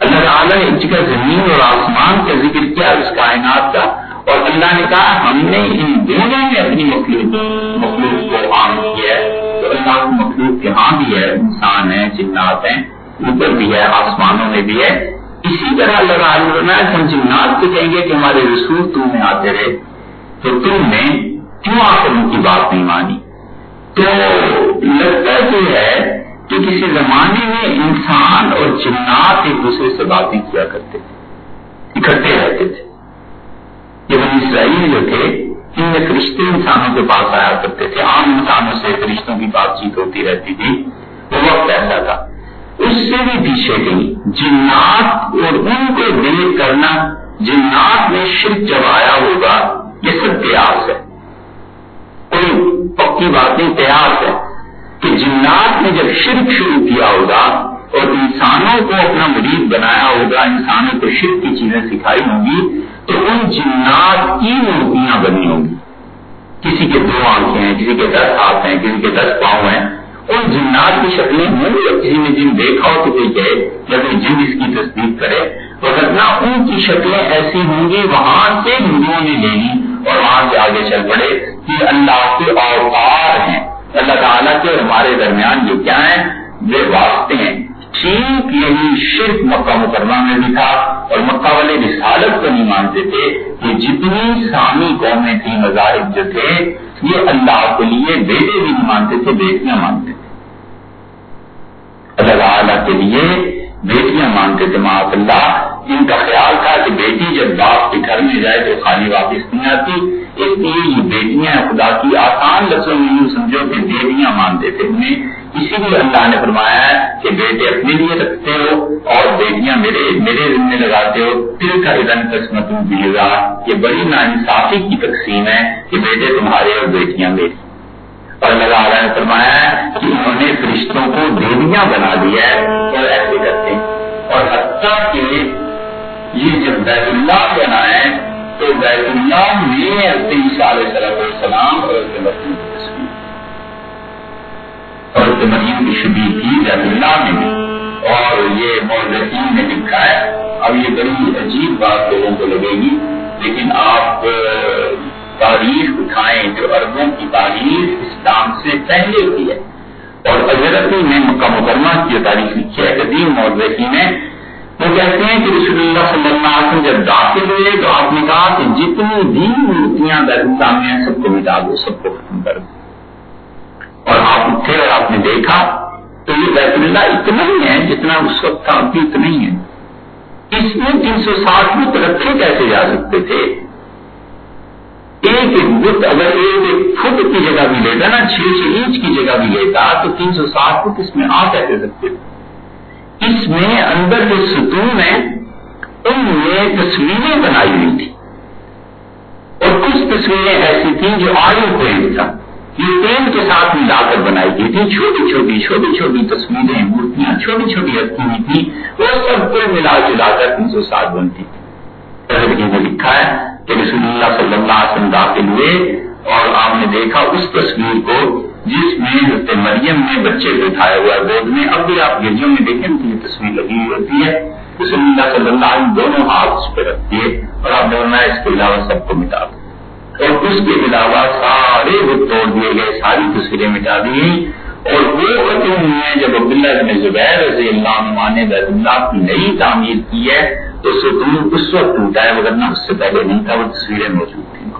اللہ تعالیٰ نے ایک جگہ زمین اور آسمان کا ذکر کیا اس کائنات کا، اور اللہ نے کہا، ہم نے ان دونوں میں اپنی مخلوق مخلوق کو عام کیا ہے۔ تو اللہ کی مخلوق یہاں بھی ہے، انسان ہے جنات ہیں، اوپر بھی ہے، آسمانوں میں بھی ہے۔ اسی طرح اللہ تعالیٰ ہم جنات کو کہیں گے کہ ہمارے رسول تم میں آتے رہے، تو تم نے کیوں آ کر ان کی بات نہیں مانی؟ تو لگتا یہ ہے کہ کسی زمانے میں انسان اور جنات ایک دوسرے سے باتیں کیا کرتے تھے، اکٹھے رہتے تھے۔ یہ وہ اسرائیل جو تھے، ان میں فرشتے انسانوں کے پاس آیا کرتے تھے، عام انسانوں سے فرشتوں کی بات چیت ہوتی رہتی تھی۔ وہ وقت ایسا تھا۔ اس سے بھی پیچھے گئی جنات اور ان کو دیکھ کرنا جنات میں شرک جب ہوگا، یہ سب قیاس ہے۔ کوئی پکی باتیں قیاس ہے کہ جنات نے جب شرک شروع کیا ہوگا اور انسانوں کو اپنا مریض بنایا ہوگا، انسانوں کو شرک کی چیزیں سکھائی ہوں گی، تو ان جنات کی مورتیاں بنی ہوں گی۔ کسی کے دو آنکھیں ہیں، کسی کے دس ہاتھ ہیں، کسی کے دس پاؤں ہیں۔ ان جنات کی شکلیں ہوں گی۔ کسی نے جن دیکھا ہو تو کوئی کہے، یا کوئی جن اس کی تصدیق کرے۔ ورنہ ان کی شکلیں ایسی ہوں گی، وہاں سے ہندوؤں نے لے لی اور وہاں سے آگے چل پڑے کہ اللہ کے اوتار ہیں۔ اللہ تعالیٰ کے اور ہمارے درمیان یہ کیا ہیں یہ واسطے ہیں۔ ٹھیک یہی شرک مکہ مکرمہ میں بھی تھا اور مکہ والے رسالت کو نہیں مانتے تھے کہ جتنی سامی قومیں تھیں، مذاہب جو تھے یہ اللہ کے لیے بیٹے بھی نہیں مانتے تھے، بیٹیاں مانتے تھے۔ اللہ تعالیٰ کے لیے بیٹیاں مانتے تھے معاذ اللہ، ان کا خیال تھا کہ بیٹی جب باپ کے گھر میں جائے تو خالی واپس نہیں آتی۔ اس لیے یہ بیٹیاں خدا کی آسان لفظوں میں یوں سمجھو کہ بیٹیاں مانتے تھے۔ انہیں اسی لیے اللہ نے فرمایا ہے کہ بیٹے اپنے لیے رکھتے ہو اور بیٹیاں میرے میرے ذمے لگاتے ہو، پھر کا ادن قسمت بھی گا۔ یہ بڑی نا انصافی کی تقسیم ہے کہ بیٹے تمہارے اور بیٹیاں میری۔ اور اللہ تعالیٰ نے فرمایا ہے کہ انہوں نے فرشتوں کو دیویاں بنا دیا ہے اور ایسے کرتے ہیں۔ اور حتیٰ کہ یہ جب بیت اللہ بنا ہے تو بیت اللہ میں عیسیٰ علیہ السلام اور مریم کی مریم کی شبی تھی بیت اللہ میں بھی۔ اور یہ مولدین نے لکھا ہے۔ اب یہ بڑی عجیب بات لوگوں کو لگے گی۔ لیکن آپ، تاریخ اٹھائیں جو عربوں کی تاریخ اسلام سے پہلے کی ہے۔ اور حضرت نے مکہ مکرمہ کی تاریخ لکھی ہے۔ قدیم مولوی نے وہ کہتے ہیں کہ رسول اللہ صلی اللہ علیہ وسلم جب داخل ہوئے تو آپ نے کہا کہ جتنی بھی مورتیاں درخت میں ہیں، سب کو مٹا دو، سب کو ختم کر دو۔ اور آپ اٹھے اور آپ نے دیکھا تو یہ بیت اللہ اتنا ہی ہے جتنا اس وقت تھا ابھی اتنا ہی ہے اس میں تین سو ساٹھ فٹ رکھے کیسے جا سکتے تھے؟ ایک ایک بت اگر ایک ایک فٹ کی جگہ بھی لیتا نا، چھ چھ انچ کی جگہ بھی لیتا، تو تین سو ساٹھ فٹ اس میں آ کیسے سکتے؟ اس میں اندر جو ستون ہے ان میں تصویریں بنائی ہوئی تھی اور کچھ تصویریں ایسی تھیں جو آئل پینٹ تھا۔ یہ پینٹ کے ساتھ ملا کر بنائی گئی تھی۔ چھوٹی چھوٹی چھوٹی چھوٹی تصویریں، مورتیاں، چھوٹی چھوٹی رکھی ہوئی تھی۔ وہ سب کو ملا جلا کر تین سو ساٹھ بنتی تھی۔ نے لکھا ہے کہ رسول اللہ صلی اللہ علیہ وسلم داخل ہوئے اور آپ نے دیکھا اس تصویر کو جس میں حضرت مریم نے بچے کو اٹھایا ہوا ہے۔ گود میں اب بھی آپ گرجوں میں دیکھیں تو یہ تصویر لگی ہوئی ہوتی ہے۔ رسول اللہ صلی اللہ علیہ وسلم دونوں ہاتھ اس پہ رکھتی ہے اور آپ نے اس کے علاوہ سب کو مٹا دو۔ اور اس کے علاوہ سارے وہ توڑ دیے گئے، ساری تصویریں مٹا دی اور وہ ختم ہوئی ہیں جب عبداللہ بن زبیر رضی اللہ عنہ نے بیت اللہ کی نئی تعمیر کی ہے، تو ستون اس وقت ٹوٹا ہے، مگر نہ اس سے پہلے نہیں تھا، وہ تصویریں موجود تھیں۔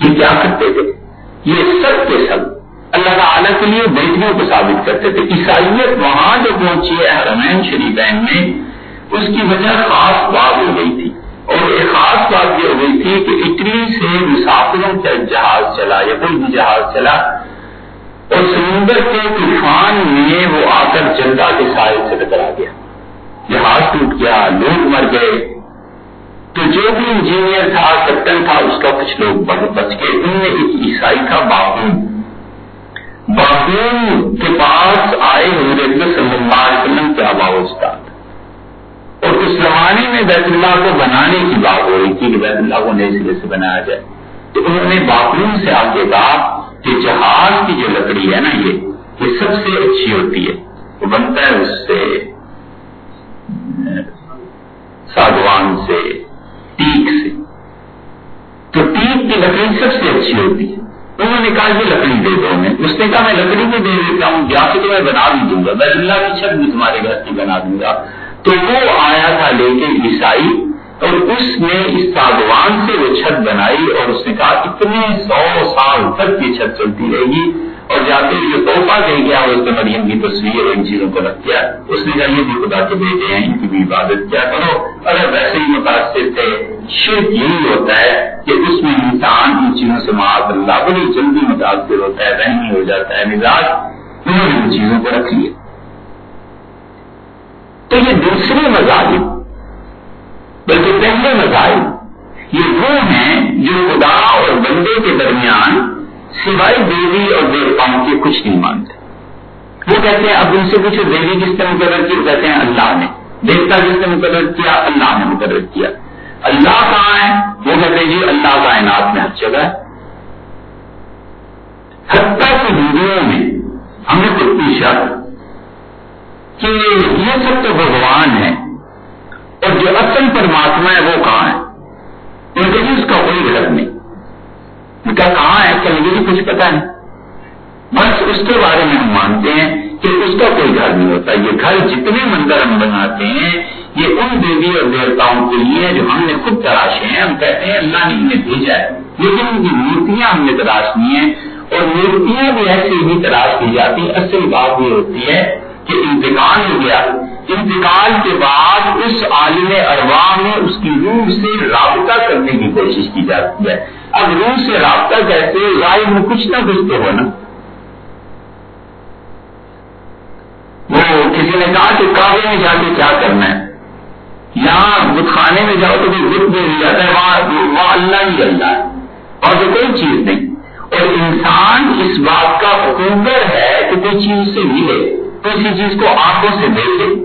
یہ کیا کرتے تھے؟ یہ سب کے سب اللہ تعالیٰ کے لیے بیٹیوں کو ثابت کرتے تھے۔ عیسائیت وہاں جو پہنچی ہے، حرمین شریفین میں، اس کی وجہ خاص بات ہو گئی تھی اور ایک خاص بات یہ ہوئی تھی کہ اٹلی سے مسافروں کا جہاز چلا یا کوئی بھی جہاز چلا اور سمندر کے طوفان میں وہ آ کر جلدا کے سائے سے ٹکرا گیا جہاز ٹوٹ گیا، لوگ مر گئے۔ تو جو بھی انجینئر تھا، کیپٹن تھا، اس کا کچھ لوگ بچ گئے۔ ان میں ایک عیسائی تھا، باغون۔ باغون کے پاس آئے ہوئے صلی اللہ علیہ وسلم کے آبا استاد اور اس زمانے میں بیت اللہ کو بنانے کی بات ہو رہی تھی کہ بیت اللہ کو نئے سرے سے بنایا جائے۔ تو انہوں نے باغون سے آ کے کہا کہ جہاز کی جو لکڑی ہے نا یہ یہ سب سے اچھی ہوتی ہے۔ وہ بنتا ہے اس سے، ساگوان سے، ٹیک سے۔ تو ٹیک کی لکڑی سب سے اچھی ہوتی ہے۔ انہوں نے کہا یہ لکڑی دے دو میں اس نے کہا میں لکڑی بھی دے دیتا ہوں، جا کے تو میں بنا بھی دوں گا۔ بیت اللہ کی چھت بھی تمہارے گھر کی بنا دوں گا۔ تو وہ آیا تھا لے کے عیسائی اور اس نے اس ساگوان سے وہ چھت بنائی اور اس نے کہا اتنے سو سال تک یہ چھت چلتی رہے گی اور جاتے جو تحفہ دے گیا اس نے مریم کی تصویر اور ان چیزوں کو رکھ دیا۔ اس نے کہا، یہ بھی خدا کے بیٹے ہیں، ان کی بھی عبادت کیا کرو۔ اگر ویسے ہی متاثر تھے، شرک یہی ہوتا ہے کہ اس میں انسان ان چیزوں سے معاذ اللہ بڑی جلدی متاثر ہوتا ہے رحمی ہو جاتا ہے، مزاج، انہوں نے ان چیزوں کو رکھ لیا۔ تو یہ دوسرے مذاہب، بلکہ پہلے مذاہب، یہ وہ ہیں جو خدا اور بندے کے درمیان سوائے دیوی اور دیوتاؤں کے کچھ نہیں مانتے۔ وہ کہتے ہیں، اب ان سے کچھ دیوی کس نے مقرر کی؟ کہتے ہیں، اللہ نے۔ دیوتا کس نے مقرر کیا؟ اللہ نے مقرر کیا۔ اللہ کہاں ہے؟ وہ کہتے ہیں جی اللہ کائنات میں، ہر جگہ ہے۔ حتیٰ کہ ہندوؤں میں ہم نے خود پوچھا کہ یہ سب تو بھگوان ہے اور جو اصل پرماتما ہے وہ کہاں ہے؟ ان کے اس کا کوئی غلط نہیں۔ ان کا کہاں ہے؟ کہ مجھے بھی کچھ پتا نہیں۔ بس اس کے بارے میں ہم مانتے ہیں کہ اس کا کوئی گھر نہیں ہوتا۔ یہ گھر جتنے مندر ہم بناتے ہیں، یہ ان دیوی اور دیوتاؤں کے لیے جو ہم نے خود تراشے ہیں۔ ہم کہتے ہیں، اللہ نے انہیں بھیجا ہے۔ لیکن ان کی مورتیاں ہم نے تراشنی ہیں۔ اور مورتیاں بھی ایسی ہی تراش کی جاتی، اصل بات یہ ہوتی ہے کہ انتقال ہو گیا۔ انتقال کے بعد اس عالم ارواح میں اس کی روح سے رابطہ کرنے کی کوشش کی جاتی ہے۔ اب روح سے رابطہ کہتے ظاہر میں کچھ نہ کچھ تو ہو نا وہ کسی نے کہا کہ کعبے میں جا کے کیا کرنا ہے؟ یہاں بت خانے میں جاؤ تو کوئی بت دے جاتا ہے وہاں وہاں اللہ ہی اللہ ہے۔ اور تو کوئی چیز نہیں۔ اور انسان اس بات کا حکومت ہے کہ کوئی چیز سے ملے۔ کسی چیز کو آنکھوں سے دیکھے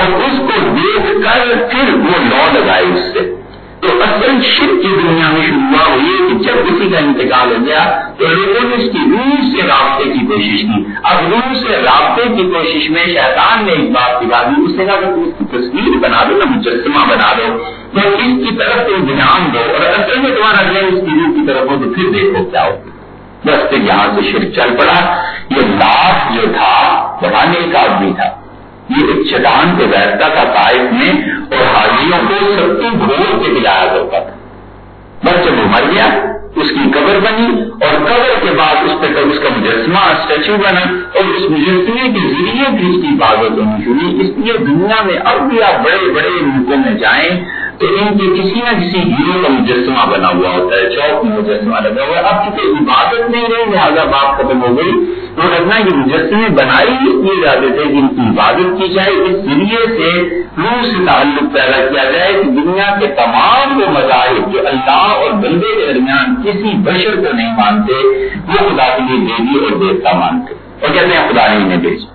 اور اس کو دیکھ کر پھر وہ لو لگائے اس سے۔ تو اصل شرک کی دنیا میں شروع ہوئی کہ جب کسی کا انتقال ہو گیا تو لوگوں نے اس کی روح سے رابطے کی کوشش کی۔ اب روح سے رابطے کی کوشش میں شیطان نے ایک بات کی بات اس نے کہا کہ اس کی تصویر بنا دو نا، مجسمہ بنا دو۔ تو اس کی طرف تو دھیان دو۔ اور اصل میں تمہارا دھیان اس کی روح کی طرف ہو تو پھر دیکھو کیا ہو بس پھر یہاں سے شرک چل پڑا۔ یہ لاش جو تھا بڑھانے کا آدمی تھا۔ یہ ایک چٹان کے بیٹھتا تھا طائف میں اور حاجیوں کو ستو بھول کے پلایا کرتا تھا۔ بس جب وہ مر گیا، اس کی قبر بنی اور قبر کے بعد اس پہ اس کا مجسمہ، اسٹیچو بنا اور اس مجسمے کے ذریعے بھی اس کی عبادت ہونی شروع اس لیے دنیا میں اب بھی آپ بڑے بڑے ملکوں میں جائیں تو ان کے کسی نہ کسی ہیرو کا مجسمہ بنا ہوا ہوتا ہے، چوک میں مجسمہ لگا ہوا ہے۔ اب چونکہ عبادت نہیں رہی، لہٰذا بات ختم ہو گئی۔ تو رکھنا یہ مجسمے بنائی کیے جاتے تھے جن کی عبادت کی جائے۔ اس ذریعے سے روح سے تعلق پیدا کیا جائے کہ دنیا کے تمام وہ مذاہب، جو اللہ اور بندے کے درمیان کسی بشر کو نہیں مانتے، وہ خدا کے لیے دیوی اور دیوتا مانتے۔ اور کہتے ہیں، خدا نے انہیں بھیجا۔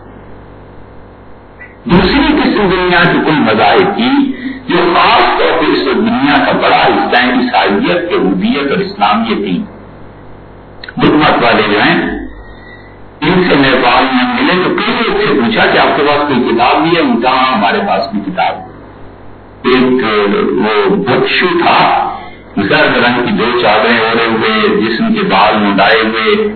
دوسری قسم دنیا کی کل مذاہب کی جو خاص طور پہ اس دنیا کا بڑا حصہ ہے عیسائیت، یہودیت اور اسلامیت تھی دکمت والے جو ہیں، ان سے نیپال میں ملے تو کئی لوگ سے پوچھا کہ آپ کے پاس کوئی کتاب بھی ہے؟ ان کہا، ہمارے پاس بھی کتاب ایک وہ بخشو تھا زرد رنگ کی دو چادریں اوڑے ہوئے، جسم کے بال منڈائے ہوئے۔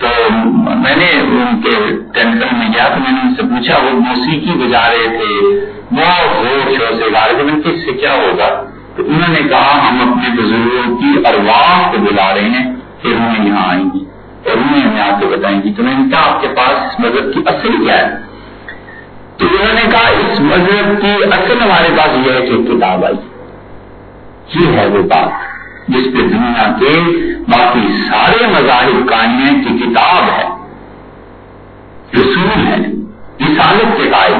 تو میں نے ان کے ٹینشن میں گیا تو میں نے ان سے پوچھا، وہ موسیقی بجا رہے تھے، بہت زور شور سے گا رہے تھے اس سے کیا ہوگا؟ تو انہوں نے کہا، ہم اپنے بزرگوں کی ارواح کو بلا رہے ہیں، پھر ہمیں یہاں آئیں گی اور انہیں ہمیں آ کے بتائیں گی۔ تو میں نے کہا، آپ کے پاس اس مذہب کی اصل کیا ہے؟ تو انہوں نے کہا، اس مذہب کی اصل ہمارے پاس یہ ہے کہ کتاب آئی۔ یہ ہے وہ بات۔ جس پہ دنیا کے باقی سارے مذاہب قائم کی کتاب ہے، رسول ہے، رسالت کے قائل۔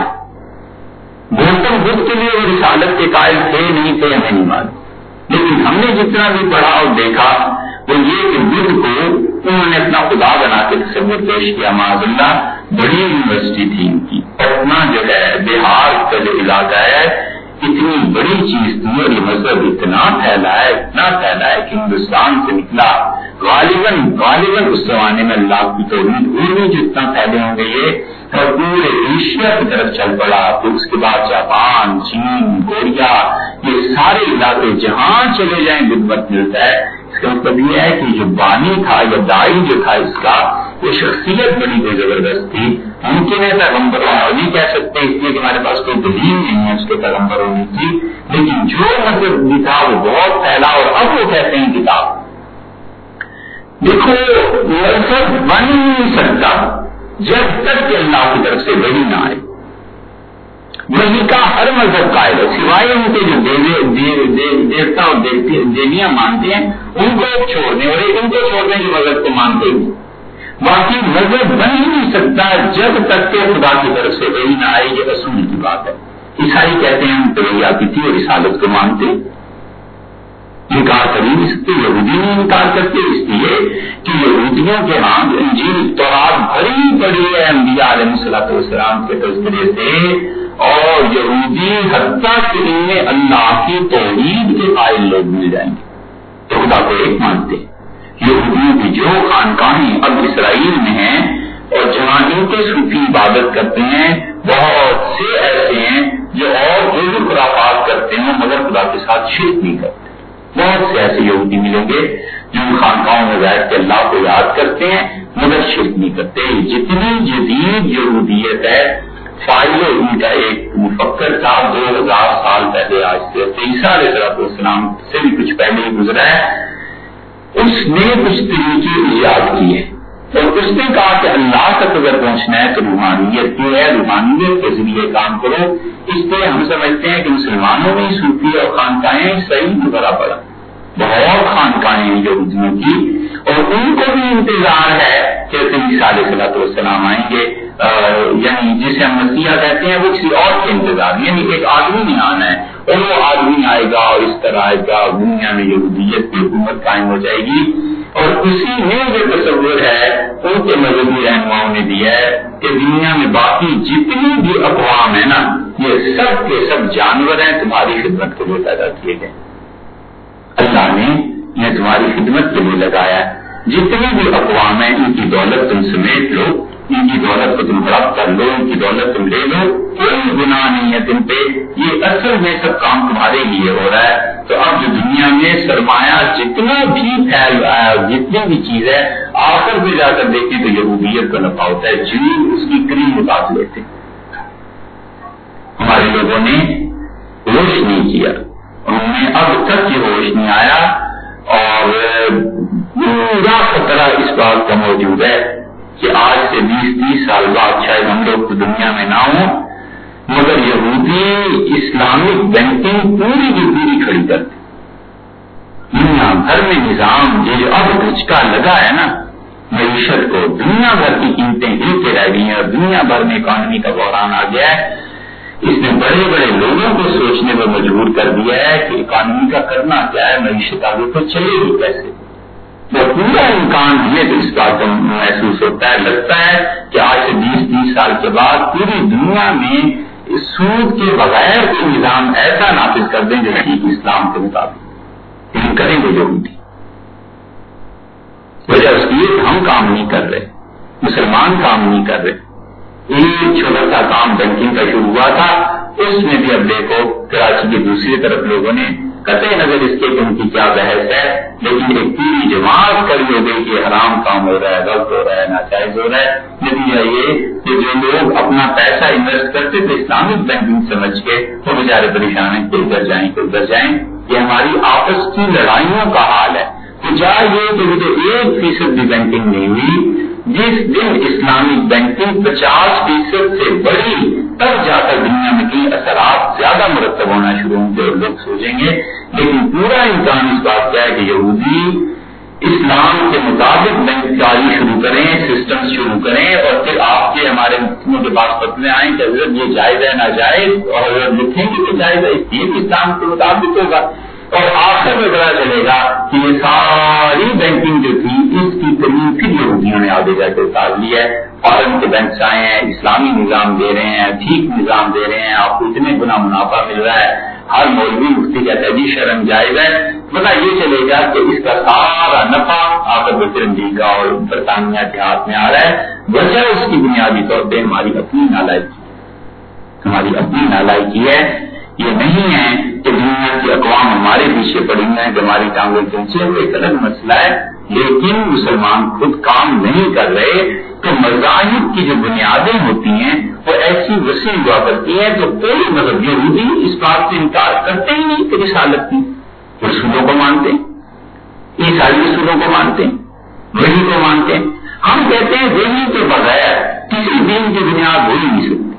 گوتم بدھ کے لیے وہ رسالت کے قائل تھے، نہیں تھے، ہمیں نہیں معلوم۔ لیکن ہم نے جتنا بھی پڑھا اور دیکھا، وہ یہ کہ بدھ کو انہوں نے اپنا خدا بنا کے تصور پیش کیا۔ معذ اللہ، بڑی یونیورسٹی تھی ان کی۔ پٹنہ جو ہے، بہار کا جو علاقہ ہے اتنی بڑی چیز تھی اور یہ مذہب اتنا پھیلا ہے اتنا پھیلا ہے کہ ہندوستان سے نکلا۔ غالباً غالباً اس زمانے میں اللہ کی تو بھی جتنا پھیلے ہوں گے یہ اور پورے ایشیا کی طرف چل پڑا۔ پھر اس کے بعد جاپان، چین، کوریا، یہ سارے علاقے جہاں چلے جائیں بدمت ملتا ہے۔ اس کا مطلب یہ ہے کہ جو بانی تھا یا دائی جو تھا اس کا وہ شخصیت بڑی بے زبردست تھی ممکن ہے پیغمبر نہیں کہہ سکتے اس لیے کہ ہمارے پاس کوئی دلیل نہیں ہے اس کے پیغمبر ہونے کی۔ لیکن جو مطلب بھی تھا وہ بہت پھیلا اور اب وہ کہتے ہیں کتاب۔ دیکھو، مذہب بن نہیں سکتا جب تک کہ اللہ کی طرف سے وہی نہ آئے۔ وہی کا ہر مذہب قائد ہے، سوائے ان کے جو دیوتا اور دیویاں مانتے ہیں، ان کو چھوڑنے، اور ان کو چھوڑنے کے مذہب کو مانتے ہیں باقی مذہب بن ہی نہیں سکتا جب تک کہ خدا کی طرف سے وہی نہ آئے یہ اصول کی بات ہے۔ عیسائی کہتے ہیں، ہم تو وہی آتی تھی اور رسالت کو مانتے۔ انکار کر ہی نہیں سکتے یہودی نہیں انکار کرتے، اس لیے کہ یہودیوں کے ہاں انجیل، تورات بھری پڑی ہے انبیاء علیہ السلط والسلام کے تذکرے سے اور یہودی حتیٰ کے ان میں اللہ کی توحید کے قائل لوگ مل جائیں گے۔ تو خدا کو ایک مانتے۔ ہیں یہودیوں کی جو خانقاہیں اب اسرائیل میں ہیں اور جہاں ان کے صوفی عبادت کرتے ہیں، بہت سے ایسے ہیں جو اور جو بھی خرافات کرتے ہیں، مگر خدا کے ساتھ شرک نہیں کرتے۔ بہت سے ایسے یہودی ملیں گے جو ان خانقاہوں میں بیٹھ کے اللہ کو یاد کرتے ہیں، مگر شرک نہیں کرتے۔ جتنی جدید یہودیت ہے فائل ان کا ایک مفکر تھا، دو ہزار سال پہلے، آج سے عیسیٰ علیہ السلام سے بھی کچھ پہلے ہی گزرا ہے۔ اس نے کچھ طریقے ایجاد کیے اور اس نے کہا کہ اللہ تک اگر پہنچنا ہے تو روحانیت جو ہے، روحانیت کے ذریعے کام کرو۔ اس لیے ہم سمجھتے ہیں کہ مسلمانوں میں صوفی اور خانقاہیں صحیح بڑا پڑا بہت خانقاہیں جو کی۔ اور ان کو بھی انتظار ہے کہ علیہ صلاح والسلام آئیں گے۔ یعنی جسے ہم مسیحا کہتے ہیں، وہ کسی اور کے انتظار یعنی ایک آدمی نہیں آنا ہے۔ اور وہ آدمی آئے گا اور اس طرح آئے گا، دنیا میں یہودیت کی حکومت قائم ہو جائے گی۔ اور اسی میں جو تصور ہے، ان کے مذہبی رہنماؤں نے دیا ہے کہ دنیا میں باقی جتنی بھی اقوام ہے نا، یہ سب کے سب جانور ہیں، تمہاری خدمت کے لیے پیدا کیے گئے۔ اللہ نے یہ تمہاری خدمت کے لیے لگایا۔ جتنی بھی اقوام ہیں، ان کی دولت تم سمیٹ لو۔ ان کی دولت کو تم رب کر لو ان کی دولت تم لے لو، کوئی گناہ نہیں ہے تم پہ۔ یہ اصل میں سب کام تمہارے لیے ہو رہا ہے۔ تو اب جو دنیا میں سرمایہ جتنا بھی پھیل رہا ہے جتنی بھی چیز ہے، آخر بھی جا کر دیکھیں تو یہودیت کا نفع ہوتا ہے۔ جی اس کی قریب بات لیتے۔ ہمارے لوگوں نے ہوش نہیں کیا۔ انہوں نے اب تک یہ ہوش نہیں آیا۔ اور پورا خطرہ اس بات کا موجود ہے۔ کہ آج سے بیس تیس سال بعد شاید ہم لوگ تو دنیا میں نہ ہوں، مگر یہودی اسلامک بینکنگ پوری کی پوری کھڑی کرتے دنیا بھر میں نظام یہ جو اب دھچکا لگا ہے نا، معیشت کو دنیا بھر کی قیمتیں ہلتے رہ گئی ہیں اور دنیا بھر میں اکانومی کا بحران آ گیا ہے۔ اس نے بڑے بڑے لوگوں کو سوچنے پر مجبور کر دیا ہے کہ اکانومی کا کرنا کیا ہے، معیشت آگے تو چلے گی کیسے؟ وہ پورا امکان یہ تو اس بات محسوس ہوتا ہے، لگتا ہے کہ آج سے بیس، تیس سال کے بعد پوری دنیا میں سود کے بغیر کوئی نظام ایسا نافذ کر دیں جو ٹھیک اسلام کے مطابق لیکن کریں گے جو تھی وجہ اس لیے ہم کام نہیں کر رہے، مسلمان کام نہیں کر رہے۔ ایک چھوٹا سا کام بینکنگ کا شروع ہوا تھا، اس میں بھی اب دیکھو کراچی کی دوسری طرف لوگوں نے قطع نظر اس کے کہ ان کی کیا بحث ہے لیکن ایک پوری جماعت کر ہو گئی کہ حرام کام ہو رہا ہے، غلط ہو رہا ہے، ناجائز ہو رہا ہے۔ نتیجہ یہ کہ جو لوگ اپنا پیسہ انویسٹ کرتے تھے اسلامک بینکنگ سمجھ کے، وہ بیچارے پریشان ہیں کہ ادھر جائیں کہ ادھر جائیں۔ یہ ہماری آپس کی لڑائیوں کا حال ہے۔ تو یہ کہ مجھے ایک فیصد بھی بینکنگ نہیں ہوئی، جس دن اسلامک بینکنگ پچاس فیصد سے بڑی، تب جا کر دنیا میں کئی اثرات اسلام کے مطابق بینک کاری شروع کریں سسٹم شروع کریں اور پھر آپ کے ہمارے مفتیوں کے پاس پتلے آئیں کہ حضرت یہ جائز ہے، ناجائز اور لکھیں گے کہ جائز ہے یہ اسلام کے مطابق ہوگا۔ اور آخر میں پتا چلے گا کہ یہ ساری بینکنگ جو تھی، اس کی ترین پھر یہودیوں نے آگے جا کے اتار لی ہے۔ فارن کے بینکس آئے ہیں، اسلامی نظام دے رہے ہیں، ٹھیک نظام دے رہے ہیں، آپ کو اتنے گنا منافع مل رہا ہے۔ ہر مولوی مفتی کہتا ہے جی شرم جائز ہے۔ پتا یہ چلے گا کہ اس کا سارا نفع آ کر امریکہ اور برطانیہ کے ہاتھ میں آ رہا ہے۔ وجہ اس کی بنیادی طور پہ ہماری اپنی نالائکی ہماری اپنی نالائکی ہے۔ یہ نہیں ہے کہ دنیا کی اقوام ہمارے پیچھے پڑی ہیں، ہماری ٹانگیں پہنچے وہ ایک الگ مسئلہ ہے۔ لیکن مسلمان خود کام نہیں کر رہے تو مذاہب کی جو بنیادیں ہوتی ہیں وہ ایسی وسیع ہوا کرتی ہیں تو کوئی مطلب یہودی اس بات سے انکار کرتے ہی نہیں کہ رسالت کی۔ رسولوں کو مانتے، عیسائی رسولوں کو مانتے، وہی کو مانتے۔ ہم کہتے ہیں وہی کے بغیر کسی دین کی بنیاد ہو ہی نہیں سکتی۔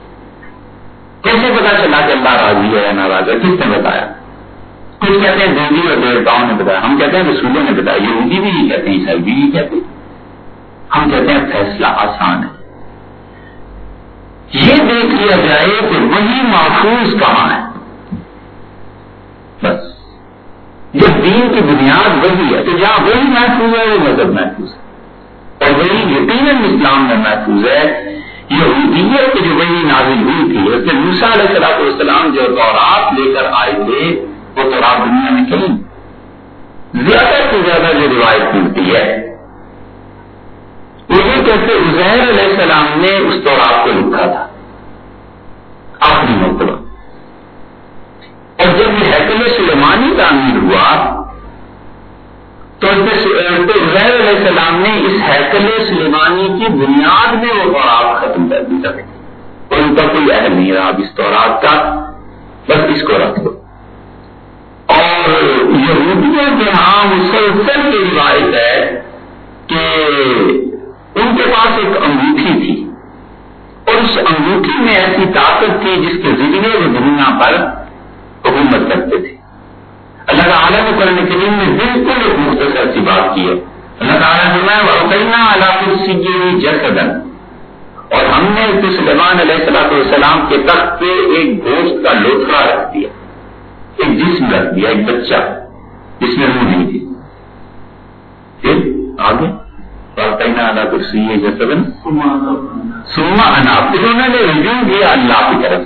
کیسے پتا چلا کہ اللہ راضی ہے یا ناراض ہے؟ کس نے بتایا؟ کچھ کہتے ہیں دیوی اور دیوتاؤں نے بتایا، ہم کہتے ہیں رسولوں نے بتایا، یہودی بھی نہیں کہتے ہیں، عیسائی بھی نہیں کہتے ہم کہتے ہیں فیصلہ آسان ہے۔ یہ دیکھ لیا جائے کہ وہی محفوظ کہاں ہے۔ بس۔ یہ دین کی بنیاد وہی ہے، تو جہاں وہی محفوظ ہے، وہ مذہب محفوظ ہے۔ اور وہی یقیناً اسلام میں محفوظ ہے۔ یہودیت کی جو وہی نازل ہوئی تھی اس میں موسا علیہ صلاح السلام جو دورات لے کر آئے تھے وہ تو آپ دنیا میں کہیں زیادہ سے زیادہ جو روایت ملتی ہے، وہ یہ کہتے عزیر علیہ السلام نے اس دورات کو لکھا تھا، آخری مرتبہ۔ اور جب یہ حیکل سلیمانی تعمیر ہوا، تو زہر علیہ السلام نے اس حیکل سلیمانی کی بنیاد میں وہ تورات ختم کر دی تک اور ان کا کوئی اہم نہیں رہا اس تورات کا، بس اس کو رکھ دو۔ اور یہودیوں کے ہاں مسلسل کی روایت ہے کہ ان کے پاس ایک انگوٹھی تھی اور اس انگوٹھی میں ایسی طاقت تھی جس کے ذریعے وہ دنیا پر حکومت کرتے تھے۔ اللہ تعالیٰ نے قرآن کریم میں بالکل ایک مختصر سی بات کی ہے۔ اللہ تعالیٰ نے اللہ جسدن اور ہم نے سلمان علیہ السلام کے تخت پہ ایک گوشت کا لوتھڑا رکھ دیا۔ ایک جسم رکھ دیا ایک بچہ، جس میں روح نہیں تھی۔ پھر آگے اللہ کرسی جسدن سما انا پھر انہوں نے رجوع دیا اللہ کی طرف۔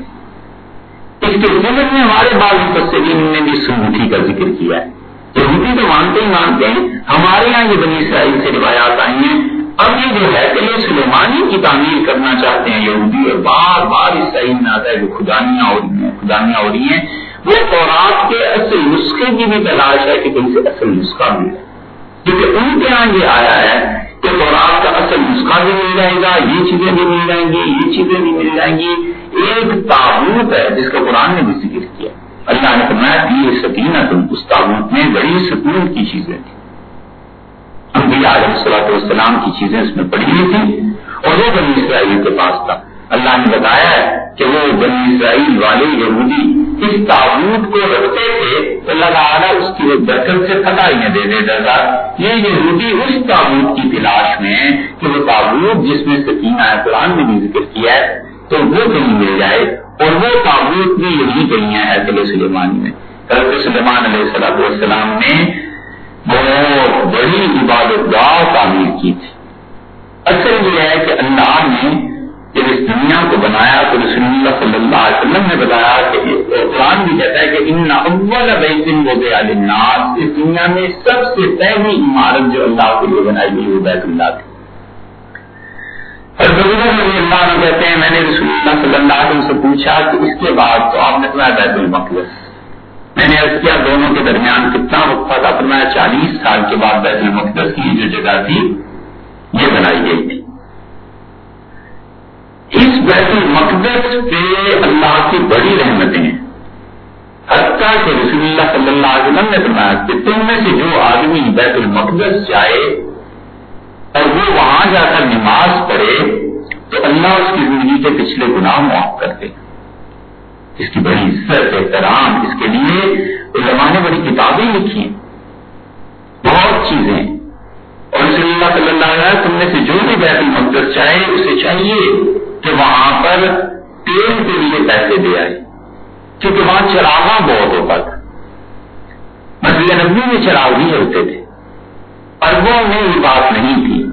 اس کے ضمن میں ہمارے بعض مفسرین نے بھی سنگھی کا ذکر کیا ہے۔ یہودی تو مانتے ہی مانتے ہیں، ہمارے یہاں یہ بنی اسرائیل سے روایات آئی ہیں۔ اب یہ جو ہے کہ یہ سلیمانی کی تعمیر کرنا چاہتے ہیں یہودی، اور بار بار اس سعید میں آتا ہے جو خدانیاں ہو رہی ہیں خدانیاں ہو رہی ہیں۔ وہ تورات کے اصل نسخے کی بھی تلاش ہے کہ کہیں سے اصل نسخہ ملے۔ کیونکہ ان کے یہاں یہ آیا ہے کہ تورات کا اصل نسخہ بھی مل جائے گا، یہ چیزیں بھی مل جائیں گی، یہ چیزیں بھی مل جائیں گی۔ ایک تابوت ہے جس کا قرآن نے بھی ذکر کیا۔ اللہ نے فرمایا کہ یہ سکینہ تم اس تابوت میں، بڑی سکون کی چیزیں تھیں۔ انبیاء علیہ صلاح کی چیزیں اس میں پڑی ہوئی تھیں اور وہ بنی اسرائیل کے پاس تھا۔ اللہ نے بتایا ہے کہ وہ بنی اسرائیل والے یہودی اس تابوت کو رکھتے تھے تو اللہ تعالیٰ اس کی وہ برکت سے فتح دے دیتا تھا۔ یہ یہودی اس تابوت کی تلاش میں کہ وہ تابوت جس میں سکینہ ہے، قرآن نے بھی ذکر کیا ہے، تو وہ کہیں مل جائے اور وہ تعبت بھی یہی کہیں ہے حضرت سلیمان میں۔ حضرت سلیمان علیہ السلام السلام نے بہت بڑی عبادت گاہ تعمیر کی تھی۔ اصل یہ ہے کہ اللہ نے اللہ صلی اللہ علیہ وسلم نے بتایا کہ قرآن بھی کہتا ہے کہ ان اول بیتن وہ گیا اس دنیا میں سب سے پہلی عمارت جو اللہ کے لیے بنائی گئی وہ بیت اللہ تھی۔ اللہ کہتے ہیں، میں نے رسول اللہ صلی اللہ علیہ وسلم سے پوچھا کہ اس کے بعد تو آپ نے سنایا بیت المقدس۔ میں نے عرض کیا، دونوں کے درمیان کتنا وقت تھا؟ فرمایا چالیس سال کے بعد بیت المقدس کی جو جگہ تھی، یہ بنائی گئی تھی۔ اس بیت المقدس پہ اللہ کی بڑی رحمتیں ہیں۔ حتیٰ کہ رسول اللہ صلی اللہ علیہ وسلم نے فرمایا کہ تم میں سے جو آدمی بیت المقدس جائے اور وہ وہاں جا کر نماز پڑھے، تو اللہ اس کی زندگی کے پچھلے گناہ معاف کرتے اس کی بڑی عزت، احترام، اس کے لیے علماء نے بڑی کتابیں لکھی ہیں۔ بہت چیزیں اور رسول اللہ صلی اللہ علیہ وسلم تم میں سے جو بھی بیت المقدس چاہے، اسے چاہیے کہ وہاں پر تیل کے لیے پیسے دے آئے۔ کیونکہ وہاں چراغاں بہت ہوتا تھا۔ مسجد نبی میں چراغ بھی ہوتے تھے۔ اربوں میں یہ بات نہیں تھی۔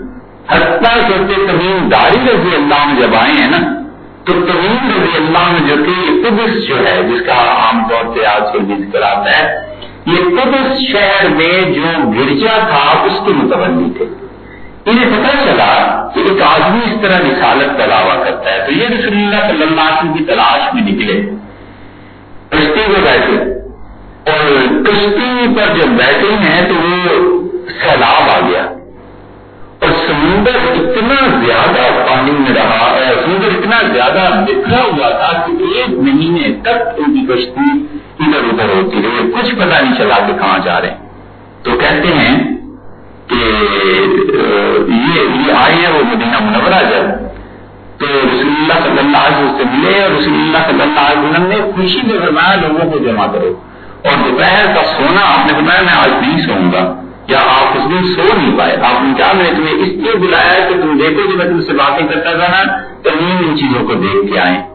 حتیٰ کرتے تمیم داری رضی اللہ میں جب آئے ہیں نا، تو تمیم رضی اللہ میں جو تھی قدس جو ہے، جس کا عام طور سے آج کل بھی ذکر آتا ہے یہ قدس شہر میں جو گرجا تھا، اس کے متولی تھے۔ انہیں پتا چلا کہ ایک آدمی اس طرح رسالت کا دعویٰ کرتا ہے۔ تو یہ رسول اللہ صلی اللہ علیہ وسلم کی تلاش میں نکلے۔ کشتی میں بیٹھے۔ اور کشتی پر جب بیٹھے ہیں تو وہ سیلاب آ گیا۔ اور سمندر اتنا زیادہ پانی میں رہا، سمندر اتنا زیادہ بکھرا ہوا تھا کہ ایک مہینے تک ان کی کشتی ادھر ادھر ہوتی رہی کچھ پتا نہیں چلا کہ کہاں جا رہے ہیں۔ تو کہتے ہیں کہ یہ آئے وہ مدینہ منورہ جب تو رسول اللہ صلی اللہ علیہ وسلم سے ملے اور رسول اللہ صلی اللہ علیہ وسلم نے خوشی میں فرمایا لوگوں کو جمع کرو۔ اور دوپہر کا سونا، آپ نے فرمایا میں آج نہیں سوؤں گا۔ یا آپ اس دن سو نہیں پائے۔ آپ نے کہا، میں نے تمہیں اس لیے بلایا کہ تم دیکھو جو میں تم سے باتیں کرتا تھا نا تمیم ان چیزوں کو دیکھ کے آئے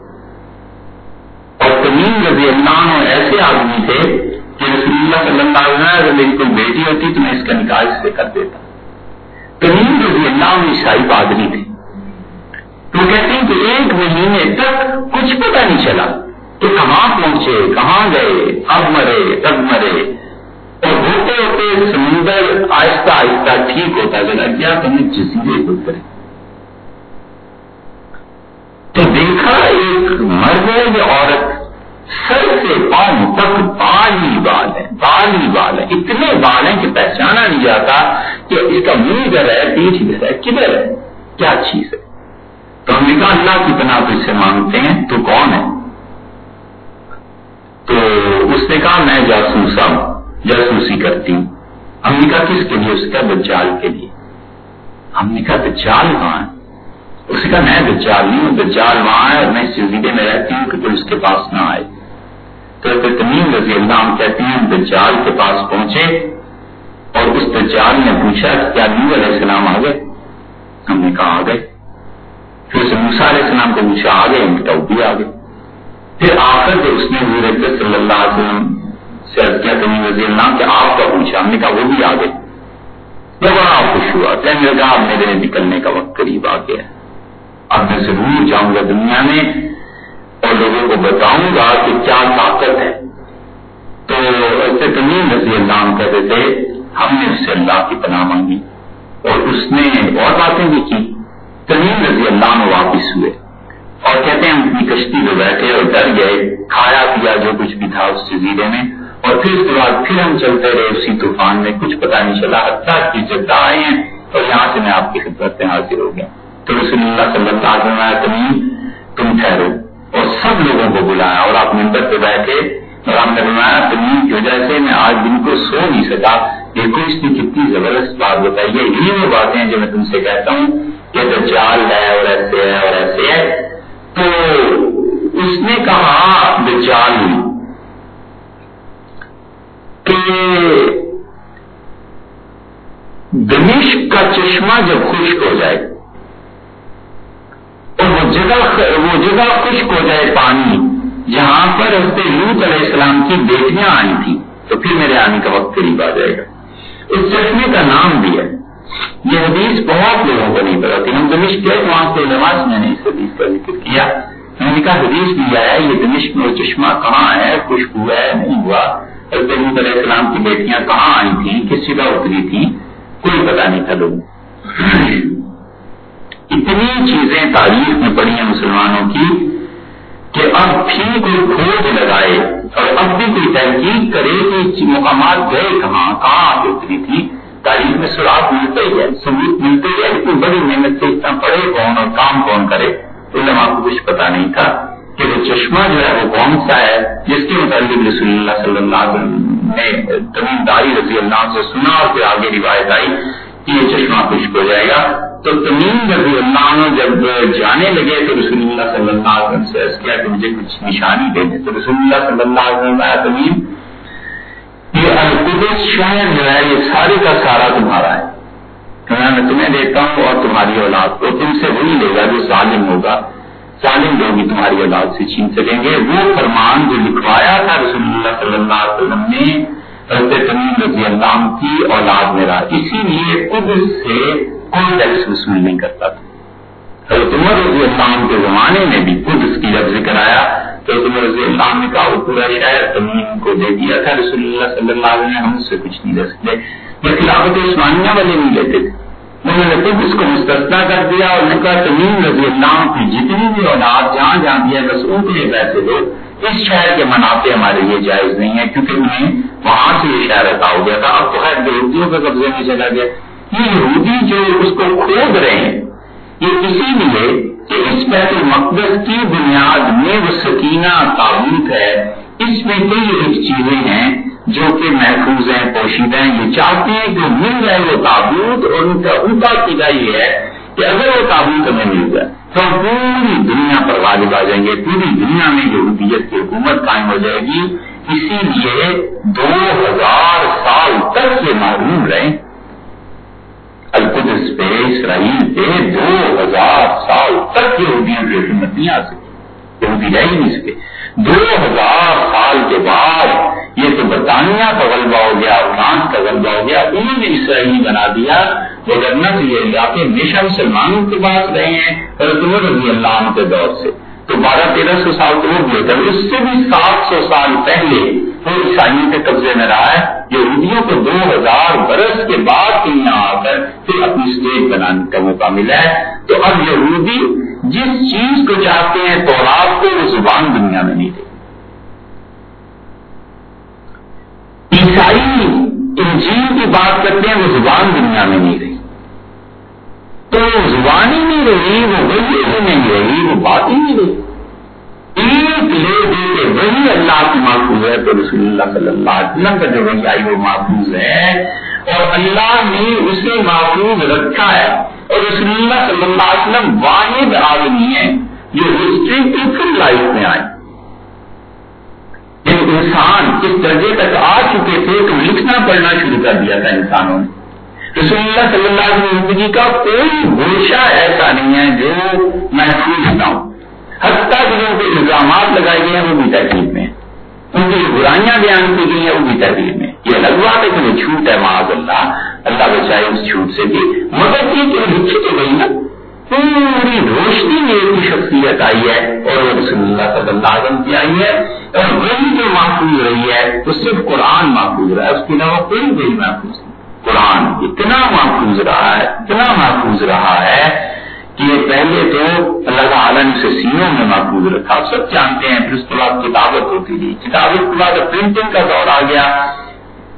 تمیم رضی اللہ عنہ ایسے آدمی تھے کہ رسول اللہ صلی اللہ علیہ وسلم اگر میری کوئی بیٹی ہوتی تو میں اس کا نکاح اس سے کر دیتا۔ تمیم رضی اللہ عنہ عیسائی پادری تھے۔ تو کہتے ہیں کہ ایک مہینے تک کچھ پتہ نہیں چلا کہ کہاں پہنچے، کہاں گئے اب مرے تب مرے۔ اور ہوتے ہوتے سمندر آہستہ آہستہ ٹھیک ہوتا چلا گیا تو ہمیں جزیرے کو کرے تو دیکھا ایک مرد عورت سر سے پاؤں تک بال ہی بال ہے بال ہی بال ہے اتنے بال ہیں کہ پہچانا نہیں جاتا کہ اس کا منہ ادھر ہے پیٹ ادھر ہے، کدھر ہے؟ کیا چیز ہے؟ تو ہم نے کہا، اللہ کی بنا تو مانگتے ہیں، تو کون ہے؟ تو اس نے کہا، میں جاسوسا ہوں، جاسوسی کرتی ہوں۔ ہم نے کہا، کس کے لیے؟ اس کا دجال کے لیے۔ ہم نے کہا، دجال کہاں ہے؟ اس نے کہا، میں دجال نہیں ہوں، دجال وہاں ہے اور میں اس جزیرے میں رہتی ہوں کہ کوئی اس کے پاس نہ آئے۔ تمیم رضی اللہ ہم کہتے ہیں، دجال کے پاس پہنچے اور اس دجال نے پوچھا کہ کیا نور علیہ السلام آ گئے؟ ہم نے کہا آ گئے۔ پھر اسے موسا علیہ السلام کو پوچھا، آ گئے؟ ان کا بھی آ گئے۔ پھر آ کر کے اس نے حضور صلی اللہ علیہ وسلم سے عرض کیا، تمہیں رضی اللہ کہ آپ کا پوچھا، ہم نے کہا وہ بھی آ گئے۔ میں بڑا خوش ہوا، کہنے لگا، اب میرے نکلنے کا وقت قریب آ گیا اب میں ضرور جاؤں گا دنیا میں۔ اور لوگوں کو بتاؤں گا کہ کیا طاقت ہے۔ تو ایسے تمیم رضی اللہ کہتے تھے، ہم نے اس سے اللہ کی پناہ مانگی۔ اور اس نے اور باتیں بھی کی۔ تمیم رضی اللہ میں واپس ہوئے۔ اور کہتے ہیں ہم اپنی کشتی میں بیٹھے اور ڈر گئے، کھایا پیا جو کچھ بھی تھا اس جزیرے میں۔ اور پھر اس کے بعد پھر ہم چلتے رہے اسی طوفان میں۔ کچھ پتا نہیں چلا، حتیٰ کی جدہ آئے ہیں اور یہاں سے میں آپ کی خدمت میں حاضر ہو گیا۔ تو رسول اللہ صلی اللہ علیہ وسلم تمہیں تم ٹھہرو۔ اور سب لوگوں کو بلایا اور آپ ممبر پہ بیٹھے اور آپ نے بنایا تمہیں کی وجہ سے میں آج دن کو سو نہیں سکا۔ دیکھو اس کی کتنی زبردست بات بتائیے یہی وہ باتیں ہیں جو میں تم سے کہتا ہوں کہ دجال ہے اور ایسے ہے اور ایسے ہے، تو اس نے کہا دجال کہ دمشق کا چشمہ جب خشک ہو جائے وہ جگہ وہ جگہ خشک ہو جائے پانی۔ جہاں پر اس پہ لوت علیہ السلام کی بیٹیاں آئی تھی تو پھر میرے آنے کا وقت قریب آ جائے گا۔ اس چشمے کا نام بھی ہے۔ یہ حدیث بہت لوگوں کو نہیں پتا تھی۔ ہم دمشق گئے، وہاں سے لباس میں نے اس حدیث کا ذکر کیا۔ میں نے کہا، حدیث بھی آیا، یہ دمشق میں چشمہ کہاں ہے؟ خشک ہوا ہے؟ نہیں ہوا۔ حضرت علیہ السلام کی بیٹیاں کہاں آئی تھیں؟ کس جگہ اتری تھی کوئی پتا نہیں تھا لوگ اتنی چیزیں تاریخ میں پڑی ہیں مسلمانوں کی کہ اب بھی کوئی کھوج لگائے اور اب بھی کوئی تحقیق کرے کہ مقامات گئے کہاں کہاں آ اتری تھی۔ تاریخ میں سراغ ملتے ہی ہے، ثبوت ملتے ہی ہے اتنی بڑی محنت سے اتنا پڑھے کون اور کام کون کرے۔ تو آپ کو کچھ پتا نہیں تھا کہ وہ چشمہ جو ہے وہ کون سا ہے، جس کے متعلق رسول اللہ صلی اللہ علیہ وسلم نے تمیم داری رضی اللہ سے سنا اور پھر آگے روایت آئی کہ یہ چشمہ خشک ہو جائے گا۔ تو تمیم رضی اللہ عنہ جب جانے لگے تو رسول اللہ صلی اللہ علیہ وسلم سے کیا کہ مجھے کچھ نشانی دے دیں تو رسول اللہ صلی اللہ علیہ وسلم آیا تمیم قدس شہر جو ہے، یہ سارے کا سارا تمہارا ہے۔ میں تمہیں دیتا ہوں اور تمہاری اولاد کو۔ تم سے وہی لے گا جو ظالم ہوگا۔ ظالم لوگ بھی تمہاری اولاد سے چھین سکیں گے۔ وہ فرمان جو لکھوایا تھا رسول اللہ صلی اللہ علیہ وسلم نے حضرت تمیم رضی اللہ کی اولاد میرا، اسی لیے قدس سے کوئی ٹیکس وصول نہیں کرتا تھا؟ حضرت عمر رضی اللہ عنہ کے زمانے میں بھی قدس کی جب ذکر آیا تو حضرت عمر رضی اللہ عنہ نے کہا، وہ پورا تمیم کو دے دیا تھا، رسول اللہ صلی اللہ علیہ وسلم ہم سے کچھ نہیں لے سکتے یہ خلافت عثمانیہ والے نہیں لیتے تھے۔ انہوں نے خود اس کو مستثنا کر دیا اور ان کا تمیم رضی اللہ کی جتنی بھی اولاد جہاں جہاں دیا بس ان کے لیے پیسے دو۔ اس شہر کے منافع ہمارے لیے جائز نہیں ہے کیونکہ انہیں وہاں سے یہ شہر عطا ہو گیا تھا۔ اب تو خیر یہودیوں کے قبضے میں چلا گیا۔ یہ یہودی جو اس کو کھود رہے ہیں، یہ اسی لیے کہ اس بیت المقدس کی بنیاد میں وہ سکینہ تعبت ہے۔ اس میں کئی ایک چیزیں ہیں جو کہ محفوظ ہیں، پوشیدہ ہیں۔ یہ چاہتے ہیں کہ مل جائے وہ تابوت، اور ان کا ان کا سیدھا یہ ہے کہ اگر وہ تابوت ہمیں مل جائے تو ہم پوری دنیا پر غالب آ جائیں گے۔ پوری دنیا میں جو کی حکومت قائم ہو جائے گی۔ اسی لیے دو ہزار سال تک یہ معلوم رہے القدس پہ اسرائیل پہ دو ہزار سال تک یہ حدیت کی حکومت نہیں آ سکتی یہودی رہ ہی نہیں سکے۔ دو ہزار سال کے بعد یہ تو برطانیہ کا غلبہ ہو گیا فرانس کا غلبہ ہو گیا، انہوں نے اسرائیلی بنا دیا۔ وہ کرنا یہ علاقے ہمیشہ مسلمانوں کے پاس رہے ہیں رضی اللہ عنہ کے دور سے۔ تو بارہ تیرہ سو سال تو وہ کر اس سے بھی سات سو سال پہلے وہ عیسائیوں کے قبضے میں رہا ہے۔ یہودیوں کو دو ہزار برس کے بعد یہاں آ کر پھر اپنی اسٹیٹ بنانے کا موقع ملا ہے۔ تو اب یہودی جس چیز کو چاہتے ہیں تو آپ کو، وہ زبان دنیا میں نہیں دے عیسائی انجین کی بات کرتے ہیں، وہ زبان دنیا میں نہیں رہی۔ تو وہ زبان ہی نہیں رہی، وہ وہی ہی نہیں رہی، وہ بات ہی نہیں رہی۔ ایک لے دے کے وہی اللہ کی محفوظ ہے تو رسول اللہ صلی اللہ علیہ وسلم کا جو وہی آئی وہ محفوظ ہے۔ اور اللہ نے اسے محفوظ رکھا ہے۔ اور رسول اللہ صلی اللہ علیہ وسلم واحد آدمی ہے جو ہسٹری کی پھر لائف میں آئے۔ انسان اس درجے تک آ چکے تھے تو لکھنا پڑھنا شروع کر دیا تھا انسانوں نے۔ رسول اللہ صلی اللہ علیہ وسلم زندگی کا کوئی گوشہ ایسا نہیں ہے جو محفوظ نہ ہو حتیٰ جو کے الزامات لگائے گئے ہیں، وہ بھی ترکیب میں۔ ان کی برائیاں بیان کی گئی ہیں، وہ بھی ترکیب میں۔ یہ الگ بات ہے کہ چھوٹ ہے، معاذ اللہ۔ اللہ بچائے اس چھوٹ سے بھی مگر یہ کہ لکھی تو گئی نا، پوری روشنی میں ایک شخصیت آئی ہے اور وہ رسول اللہ صلی اللہ علیہ وسلم کی آئی ہے۔ اور وہی جو محفوظ رہی ہے، وہ صرف قرآن محفوظ رہا ہے، اس کے علاوہ کوئی بھی محفوظ نہیں۔ قرآن اتنا محفوظ رہا ہے، اتنا محفوظ رہا ہے کہ پہلے تو اللہ تعالیٰ نے اسے سینوں میں محفوظ رکھا۔ سب جانتے ہیں، پھر اس کے بعد کتابت ہوتی تھی کتابت کے بعد پرنٹنگ کا دور آ گیا۔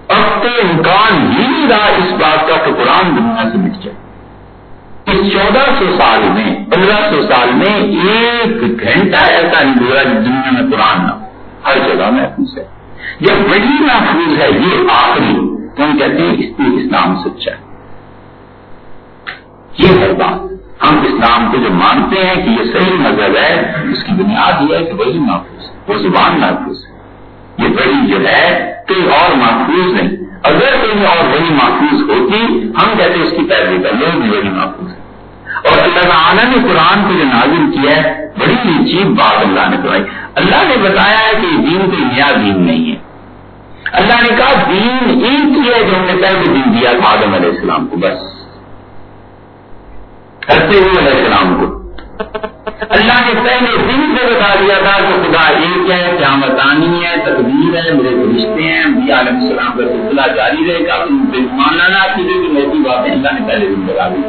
اب تو امکان ہی نہیں رہا اس بات کا کہ قرآن دنیا سے مٹ جائے۔ اس چودہ سو سال میں، پندرہ سو سال میں ایک گھنٹہ ایسا نہیں گزرا جس دنیا میں قرآن نہ ہر جگہ محفوظ ہے۔ جب وہی محفوظ ہے، یہ آخری تو ہم کہتے ہیں اس لیے اسلام سچا ہے۔ یہ ہے بات۔ ہم اسلام کو جو مانتے ہیں کہ یہ صحیح مذہب ہے، اس کی بنیاد یہ ہے کہ وہی محفوظ ہے، وہ زبان محفوظ ہے۔ یہ بڑی جو ہے، کوئی اور محفوظ نہیں۔ اگر کوئی اور وہی محفوظ ہوتی، ہم کہتے اس کی پیروی کر لیں بھی وہی محفوظ ہے۔ اور اللہ تعالیٰ نے قرآن کو جو نازل کیا ہے، بڑی عجیب بات اللہ نے کرائی اللہ نے بتایا ہے کہ یہ دین کوئی نیا دین نہیں ہے۔ اللہ نے کہا دین ایک ہی ہے جو ہم نے پہلے دین دیا تھا آدم علیہ السلام کو، بس۔ کرتے ہوئے علیہ السلام کو۔ اللہ نے پہلے دن سے بتا دیا تھا کہ خدا ایک ہے کیا متانی ہے، تقدیر ہے، میرے رشتے ہیں بھی عالم السلام کا سلسلہ جاری رہے گا تم بےمان لانا چاہیے کہ موٹی باتیں اللہ نے پہلے دن بتا دی۔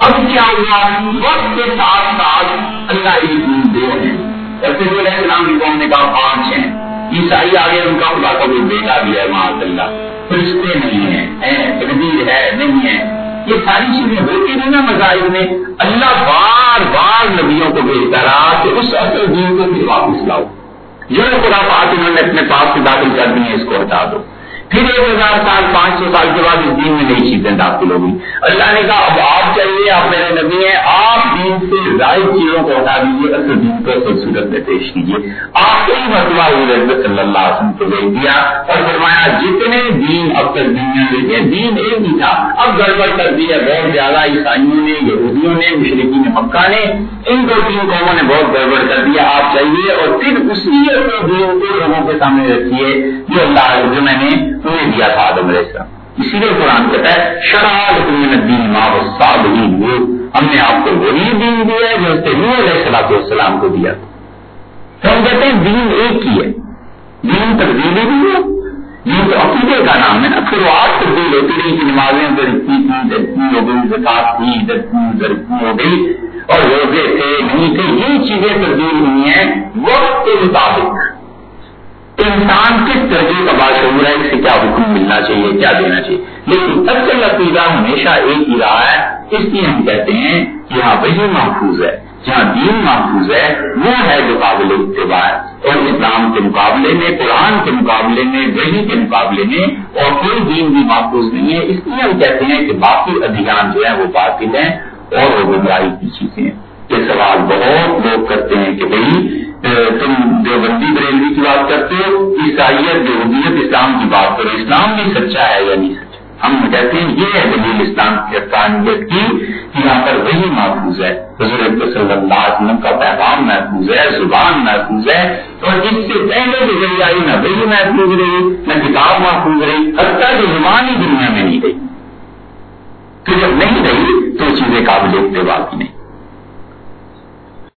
اب کیا ہوا؟ وقت کے ساتھ ساتھ اللہ ایک دن دو ہیں۔ کرتے ہوئے علیہ السلام کی قوم نے کہا، پانچ ہیں۔ عیسائی آگے ان کا خدا کا کوئی بیٹا بھی ہے وہاں اللہ رشتے نہیں ہیں تقدیر ہے، نہیں ہے یہ ساری چیزیں ہوتی نہیں نا مذاہب میں۔ اللہ بار بار نبیوں کو بھیجتا رہا کہ اس اصل دین کو پھر واپس لاؤ۔ جو خدا پاک انہوں نے اپنے پاس سے داخل کر دی ہے اس کو ہٹا دو۔ پھر ایک ہزار سال، پانچ سو سال کے بعد اس دین میں نئی چیزیں داخل ہوگی اللہ نے کہا، اب آپ چاہیے آپ میرے نبی ہیں، آپ دین سے زائد چیزوں کو ہٹا دیجیے اصل دین کو خوبصورت میں پیش کیجیے آپ کئی مرتبہ صلی اللہ علیہ وسلم کو بھیج دیا اور فرمایا، جتنے دین اب تک دنیا میں تھے، دین ایک ہی تھا۔ اب گڑبڑ کر دیا بہت زیادہ عیسائیوں نے، یہودیوں نے مشرقی نے مکہ نے، ان دو تین قوموں نے بہت گڑبڑ کر دیا۔ آپ چاہیے اور پھر اسی اپنے دین کو لوگوں کے سامنے رکھیے، جو اللہ جو میں نے انہیں دیا تھا آدم علیہ السلام۔ اسی لیے قرآن کہتا ہے شرال دین ماں صاب ہم نے آپ کو وہی دین دیا ہے جو نور علیہ السلام السلام کو دیا تو ہم کہتے ہیں دین ایک ہی ہے۔ دین تبدیلی بھی ہے۔ دین تو عقیدے کا نام ہے نا۔ پھر وہ آپ تبدیل ہوتی رہی کہ نمازیں درکی تھی درکی ہو گئی زکات تھی درکی درکی ہو گئی۔ اور روزے تھے، نہیں تھے، یہ چیزیں تبدیل ہوئی ہیں۔ وقت کے مطابق۔ انسان کس درجے کا باشعور ہے؟ اس سے کیا حکم ملنا چاہیے، کیا دینا چاہیے؟ لیکن اصل عقیدہ ہمیشہ ایک ہی رہا ہے۔ اس لیے ہم کہتے ہیں کہ یہاں وہی محفوظ ہے۔ جہاں دین محفوظ ہے، وہ ہے جو قابل اتباع اور اسلام کے مقابلے میں، قرآن کے مقابلے میں وہی کے مقابلے میں اور کوئی دین بھی محفوظ نہیں ہے۔ اس لیے ہم کہتے ہیں کہ باقی ادھیان جو ہے، وہ باطل ہیں اور وہ گمراہی کی چیزیں یہ سوال بہت لوگ کرتے ہیں کہ بھائی تم دیوبندی بریلوی کی بات کرتے ہو، عیسائیت دیوبیت اسلام کی بات کرو، اسلام بھی سچا ہے یا نہیں سچا؟ ہم کہتے ہیں یہ ہے دلیل اسلام کی حقانیت کی کہ یہاں پر وہی محفوظ ہے۔ حضرت صلی اللہ علیہ وسلم کا پیغام محفوظ ہے، زبان محفوظ ہے، اور جس سے پہلے جو گئی آئی، نہ وہی محفوظ رہی، نہ کتاب محفوظ رہی، حتیٰ کہ زبان ہی دنیا میں نہیں رہی۔ تو جب نہیں رہی تو چیزیں قابل اتباع کی نہیں۔